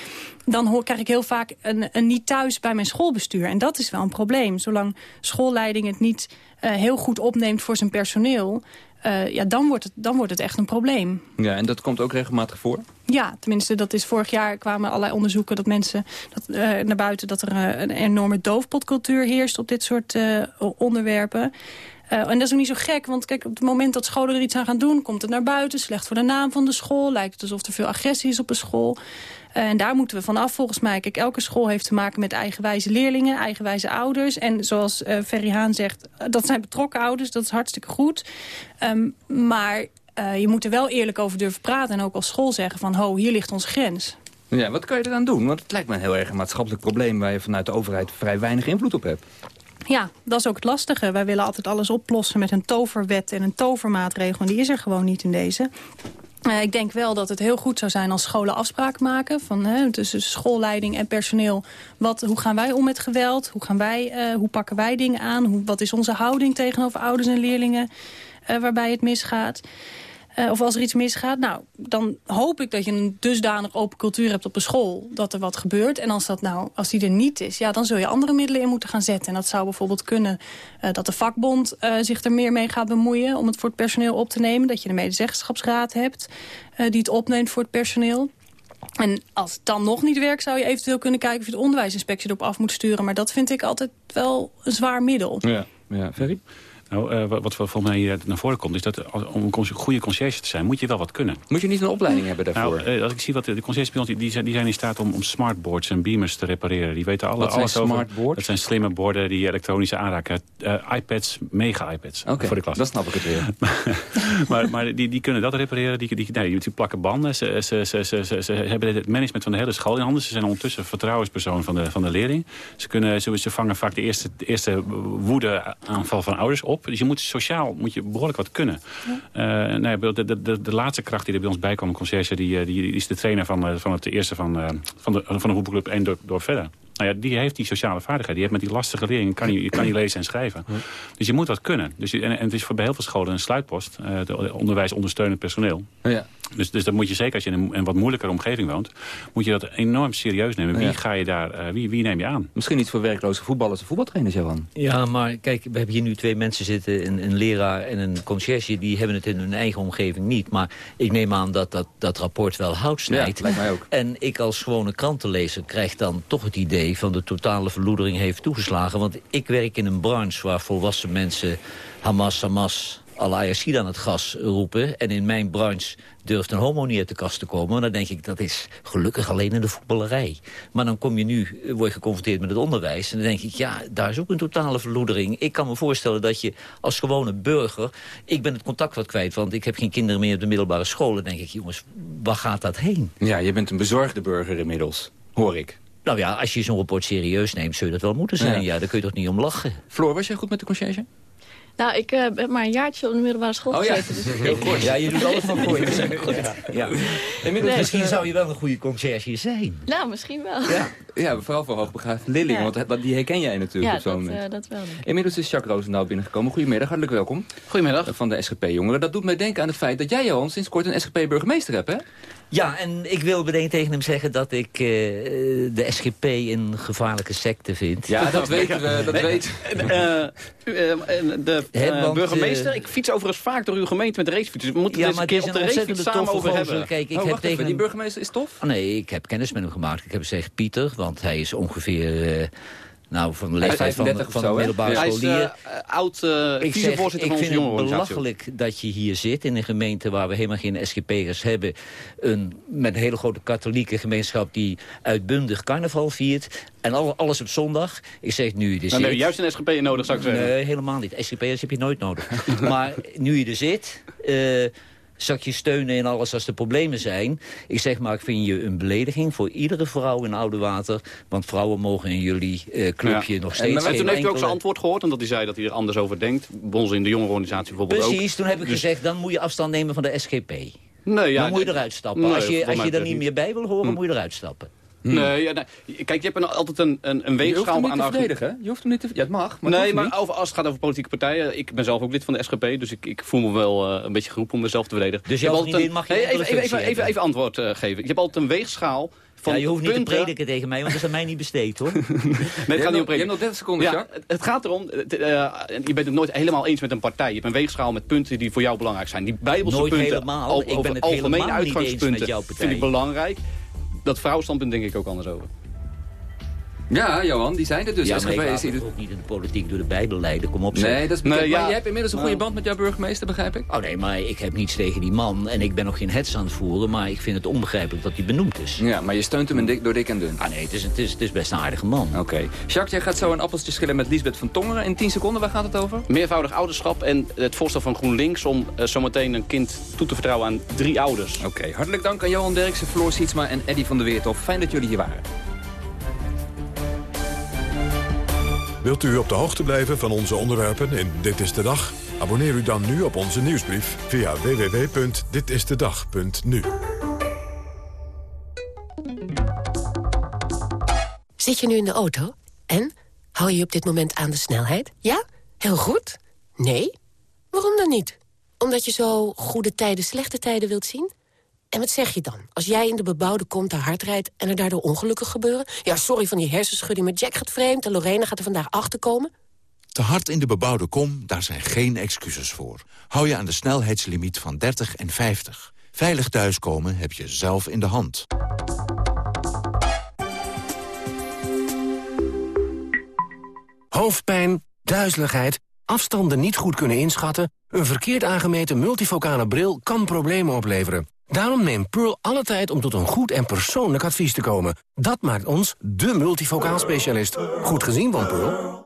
Speaker 26: dan hoor, krijg ik heel vaak een, een niet thuis bij mijn schoolbestuur. En dat is wel een probleem. Zolang schoolleiding het niet heel goed opneemt voor zijn personeel... eh, ja, dan, wordt het, dan wordt het echt een probleem.
Speaker 6: Ja, en dat komt ook regelmatig voor?
Speaker 26: Ja, tenminste, dat is vorig jaar kwamen allerlei onderzoeken dat mensen dat, eh, naar buiten dat er eh, een enorme doofpotcultuur heerst op dit soort onderwerpen. En dat is ook niet zo gek, want kijk, op het moment dat scholen er iets aan gaan doen, komt het naar buiten, slecht voor de naam van de school, lijkt het alsof er veel agressie is op de school. Eh, en daar moeten we vanaf volgens mij. Kijk, elke school heeft te maken met eigenwijze leerlingen, eigenwijze ouders. En zoals Ferry Haan zegt, eh, dat zijn betrokken ouders, dat is hartstikke goed. Ehm, maar je moet er wel eerlijk over durven praten en ook als school zeggen van, ho, hier ligt onze grens.
Speaker 6: Ja, wat kan je er dan doen? Want het lijkt me een heel erg een maatschappelijk probleem... waar je vanuit de overheid vrij weinig invloed op hebt.
Speaker 26: Ja, dat is ook het lastige. Wij willen altijd alles oplossen met een toverwet en een tovermaatregel. En die is er gewoon niet in deze. Eh, ik denk wel dat het heel goed zou zijn als scholen afspraken maken... Van, hè, tussen schoolleiding en personeel. Wat, hoe gaan wij om met geweld? Hoe, gaan wij, eh, hoe pakken wij dingen aan? Hoe, wat is onze houding tegenover ouders en leerlingen eh, waarbij het misgaat? Eh, of als er iets misgaat, nou, dan hoop ik dat je een dusdanig open cultuur hebt op een school dat er wat gebeurt. En als dat nou, als die er niet is, ja, dan zul je andere middelen in moeten gaan zetten. En dat zou bijvoorbeeld kunnen eh, dat de vakbond eh, zich er meer mee gaat bemoeien om het voor het personeel op te nemen. Dat je een medezeggenschapsraad hebt die het opneemt voor het personeel. En als het dan nog niet werkt, zou je eventueel kunnen kijken of je de onderwijsinspectie erop af moet sturen. Maar dat vind ik altijd wel een zwaar middel.
Speaker 6: Ja, ja. Ferry?
Speaker 15: Nou, eh, wat, wat volgens mij hier naar voren komt... is dat als- om een goede conciërge te zijn, moet je wel wat kunnen.
Speaker 6: Moet je niet een opleiding hebben daarvoor?
Speaker 15: Nou, eh, als ik zie wat de, conciërges bij ons, die, zijn, die zijn in staat om, om smartboards en beamers te repareren. Die weten alle,
Speaker 6: Wat zijn
Speaker 15: alles over.
Speaker 6: smartboards?
Speaker 15: Dat zijn slimme borden die elektronisch aanraken. Eh, iPads, mega-iPads
Speaker 6: Oké,
Speaker 15: voor de klas.
Speaker 6: dan snap ik het weer.
Speaker 15: maar maar die, die kunnen dat repareren. Die, die, nee, die plakken banden. Ze, ze, ze, ze, ze, hebben het management van de hele school in handen. Ze zijn ondertussen vertrouwenspersoon van de, van de leerling. Ze, kunnen, ze, ze vangen vaak de eerste, de eerste woede-aanval van ouders op. Dus je moet sociaal moet je behoorlijk wat kunnen. Eh, de, de, de, de laatste kracht die er bij ons bij kwam, een conciërge, die, eh, die, die is de trainer van, eh, van het eerste van, van, de, van de voetbalclub 1 door, door verder. Nou ja, die heeft die sociale vaardigheid. Die heeft met die lastige leerlingen kan je, kan je lezen en schrijven. Dus je moet wat kunnen. Dus je, en, en het is voor bij heel veel scholen een sluitpost. de onderwijs ondersteunend personeel.
Speaker 6: Ja.
Speaker 15: Dus, dus dat moet je zeker als je in een, een wat moeilijkere omgeving woont... moet je dat enorm serieus nemen. Wie,
Speaker 6: Ja.
Speaker 15: ga je daar, eh, wie, wie neem je aan?
Speaker 6: Misschien niet voor werkloze voetballers en voetbaltrainers, Johan.
Speaker 13: Ja, maar kijk, we hebben hier nu twee mensen zitten. Een, een leraar en een conciërge. Die hebben het in hun eigen omgeving niet. Maar ik neem aan dat dat, dat rapport wel hout snijdt.
Speaker 6: Ja, lijkt mij ook.
Speaker 13: En ik als gewone krantenlezer krijg dan toch het idee... van de totale verloedering heeft toegeslagen. Want ik werk in een branche waar volwassen mensen... Hamas, Hamas, Allah aan het gas roepen. En in mijn branche durft een homo niet uit de kast te komen. En dan denk ik, dat is gelukkig alleen in de voetballerij. Maar dan kom je nu, eh, word je geconfronteerd met het onderwijs. En dan denk ik, ja, daar is ook een totale verloedering. Ik kan me voorstellen dat je als gewone burger... Ik ben het contact wat kwijt, want ik heb geen kinderen meer op de middelbare school. Dan denk ik, jongens, waar gaat dat heen?
Speaker 6: Ja, je bent een bezorgde burger inmiddels, hoor ik.
Speaker 13: Nou ja, als je zo'n rapport serieus neemt, zul je dat wel moeten zijn.
Speaker 6: Ja.
Speaker 13: Ja, daar kun je toch niet om lachen.
Speaker 6: Floor, was jij goed met de conciërge?
Speaker 14: Nou, ik eh, heb maar een jaartje op de middelbare school
Speaker 6: Oh ja.
Speaker 14: gezeten. Dus
Speaker 6: Heel kort.
Speaker 13: Ja, je doet alles van voor je.
Speaker 6: Ja.
Speaker 14: Nee,
Speaker 13: Misschien
Speaker 14: eh,
Speaker 13: zou je wel een goede conciërge zijn.
Speaker 14: Nou, misschien wel.
Speaker 6: Ja, ja vooral voor hoogbegaafde leerlingen,
Speaker 14: Ja.
Speaker 6: want dat- die herken jij natuurlijk
Speaker 14: Ja,
Speaker 6: op zo'n
Speaker 14: dat,
Speaker 6: moment.
Speaker 14: eh, dat wel. denk.
Speaker 6: Inmiddels is Jacques Roosendaal binnengekomen. Goedemiddag, hartelijk welkom.
Speaker 9: Goedemiddag.
Speaker 6: Van de SGP-jongeren. Dat doet mij denken aan het feit dat jij, Johan, sinds kort een SGP-burgemeester hebt, hè?
Speaker 13: Ja, en ik wil meteen tegen hem zeggen dat ik eh, de SGP een gevaarlijke secte vind.
Speaker 6: Ja, dat weten we, dat
Speaker 9: Nee,
Speaker 6: weet
Speaker 9: eh, eh, de burgemeester, ik fiets overigens vaak door uw gemeente met de racefiets. We moeten
Speaker 13: Ja,
Speaker 9: het eens
Speaker 13: maar
Speaker 9: een
Speaker 13: het
Speaker 9: keer op de racefiets samen over
Speaker 13: gozer.
Speaker 9: hebben.
Speaker 13: Kijk, ik
Speaker 6: oh,
Speaker 13: heb tegen
Speaker 6: even, die burgemeester is tof?
Speaker 13: Oh, nee, ik heb kennis met hem gemaakt. Ik heb gezegd Pieter, want hij is ongeveer... nou, van de leeftijd van,
Speaker 6: 35 of
Speaker 13: van de middelbare
Speaker 9: Hij is
Speaker 13: scholier.
Speaker 9: eh, oud eh
Speaker 13: ik zeg, ik vind het belachelijk dat je hier zit in een gemeente waar we helemaal geen SGP'ers hebben. Een, met een hele grote katholieke gemeenschap die uitbundig carnaval viert. En al- alles op zondag. Ik zeg nu je er
Speaker 9: Dan heb je
Speaker 13: zit-
Speaker 9: juist een SGP nodig, zou ik zeggen.
Speaker 13: Nee, helemaal niet. SGP'ers heb je nooit nodig. maar nu je er zit... eh zal ik je steunen in alles als er problemen zijn. Ik zeg maar, ik vind je een belediging voor iedere vrouw in Oude Water. Want vrouwen mogen in jullie eh, clubje
Speaker 9: Ja.
Speaker 13: nog
Speaker 9: En,
Speaker 13: steeds
Speaker 9: maar
Speaker 13: geen
Speaker 9: toen heeft u ook
Speaker 13: enkele-
Speaker 9: zijn antwoord gehoord, omdat hij zei dat hij er anders over denkt. Bij ons in de jongerenorganisatie bijvoorbeeld ook.
Speaker 13: Precies, toen heb ik
Speaker 9: Dus-
Speaker 13: gezegd, dan moet je afstand nemen van de SGP.
Speaker 9: Nee, ja,
Speaker 13: dan moet je eruit stappen.
Speaker 9: nee,
Speaker 13: als je, als je er niet. meer bij wil horen,
Speaker 9: Hm.
Speaker 13: moet je eruit stappen.
Speaker 9: Nee, ja, nee. Kijk, je hebt een- altijd een, een, een
Speaker 6: Je hoeft
Speaker 9: weegschaal
Speaker 6: hem niet
Speaker 9: aan
Speaker 6: te
Speaker 9: de
Speaker 6: verdedigen, hè? Je hoeft hem niet te... Ja, het mag, maar
Speaker 9: nee, maar over, als het gaat over politieke partijen... Ik ben zelf ook lid van de SGP, dus ik, ik voel me wel eh, een beetje geroepen om mezelf te verdedigen.
Speaker 13: Dus
Speaker 9: Je altijd een-
Speaker 13: mag je
Speaker 9: Nee, even, even, even, even, antwoord eh, geven. Je hebt altijd een weegschaal van
Speaker 13: Ja, je hoeft niet
Speaker 9: punten.
Speaker 13: te prediken tegen mij, want dat is aan mij niet besteed, hoor.
Speaker 9: Nee, het
Speaker 6: Je
Speaker 9: gaat
Speaker 6: hebt
Speaker 9: niet
Speaker 6: nog-
Speaker 9: om
Speaker 6: je hebt
Speaker 9: prediken.
Speaker 6: nog 30 seconden,
Speaker 9: Ja,
Speaker 6: Jacques.
Speaker 9: het, het gaat erom, eh, je bent het nooit helemaal eens met een partij. Je hebt een weegschaal met punten die voor jou belangrijk zijn. Die bijbelse
Speaker 13: Nooit
Speaker 9: punten,
Speaker 13: helemaal.
Speaker 9: al-
Speaker 13: Ik ben
Speaker 9: over
Speaker 13: het
Speaker 9: algemene
Speaker 13: helemaal niet eens
Speaker 9: uitgangspunten
Speaker 13: met jouw partij.
Speaker 9: vind ik belangrijk. Dat vrouwenstandpunt denk ik ook anders over.
Speaker 6: Ja, Johan, die zijn er dus.
Speaker 13: ja, maar
Speaker 6: SGP
Speaker 13: ik
Speaker 6: is
Speaker 13: ook niet in de politiek door de Bijbel leiden. Kom op, zeg.
Speaker 6: Nee, dat is
Speaker 9: Nee, ja.
Speaker 6: Maar je hebt inmiddels een goede
Speaker 9: Ja.
Speaker 6: band met jouw burgemeester, begrijp ik?
Speaker 13: Oh nee, maar ik heb niets tegen die man. En ik ben nog geen hets aan het voeren. Maar ik vind het onbegrijpelijk dat hij benoemd is.
Speaker 6: Ja, maar je steunt hem dik, door dik en dun.
Speaker 13: Ah nee, het is, het, is, het is best een aardige man.
Speaker 6: Oké. Jacques, jij gaat zo een appeltje schillen met Lisbeth van Tongeren. In 10 seconden, waar gaat het over?
Speaker 9: Meervoudig ouderschap en het voorstel van GroenLinks... om eh, zometeen een kind toe te vertrouwen aan drie ouders.
Speaker 6: Oké, hartelijk dank aan Johan Derksen, Floor Sietsma en Eddy van der Weertof. Fijn dat jullie hier waren.
Speaker 1: Wilt u op de hoogte blijven van onze onderwerpen in Dit is de Dag? Abonneer u dan nu op onze nieuwsbrief via www.ditistedag.nu.
Speaker 27: Zit je nu in de auto? En? Hou je op dit moment aan de snelheid? Ja? Heel goed? Nee? Waarom dan niet? Omdat je zo goede tijden, slechte tijden wilt zien? En wat zeg je dan? Als jij in de bebouwde kom te hard rijdt en er daardoor ongelukken gebeuren? Ja, sorry van die hersenschudding, maar Jack gaat vreemd en Lorena gaat er vandaag achterkomen.
Speaker 28: Te hard in de bebouwde kom, daar zijn geen excuses voor. Hou je aan de snelheidslimiet van 30 en 50. Veilig thuiskomen heb je zelf in de hand.
Speaker 29: Hoofdpijn, duizeligheid,
Speaker 30: afstanden niet goed kunnen inschatten... een verkeerd aangemeten multifocale bril kan problemen opleveren. Daarom neemt Pearl alle tijd om tot een goed en persoonlijk advies te komen. Dat maakt ons de multifocaal specialist. Goed gezien van Pearl.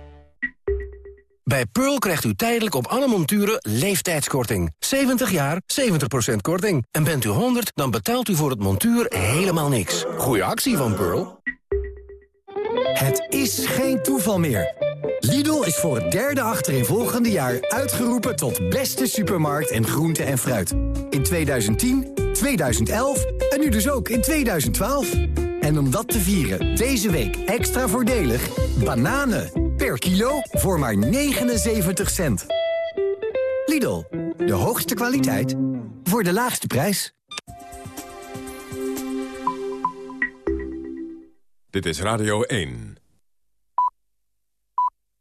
Speaker 30: Bij Pearl krijgt u tijdelijk op alle monturen leeftijdskorting. 70 jaar, 70% korting. En bent u 100, dan betaalt u voor het montuur helemaal niks. Goeie actie van Pearl.
Speaker 29: Het is geen toeval meer. Lidl is voor het derde achtereenvolgende jaar uitgeroepen tot beste supermarkt en groente en fruit. In 2010, 2011 en nu dus ook in 2012. En om dat te vieren, deze week extra voordelig... bananen per kilo voor maar 79 cent. Lidl, de hoogste kwaliteit voor de laagste prijs.
Speaker 1: Dit is Radio 1.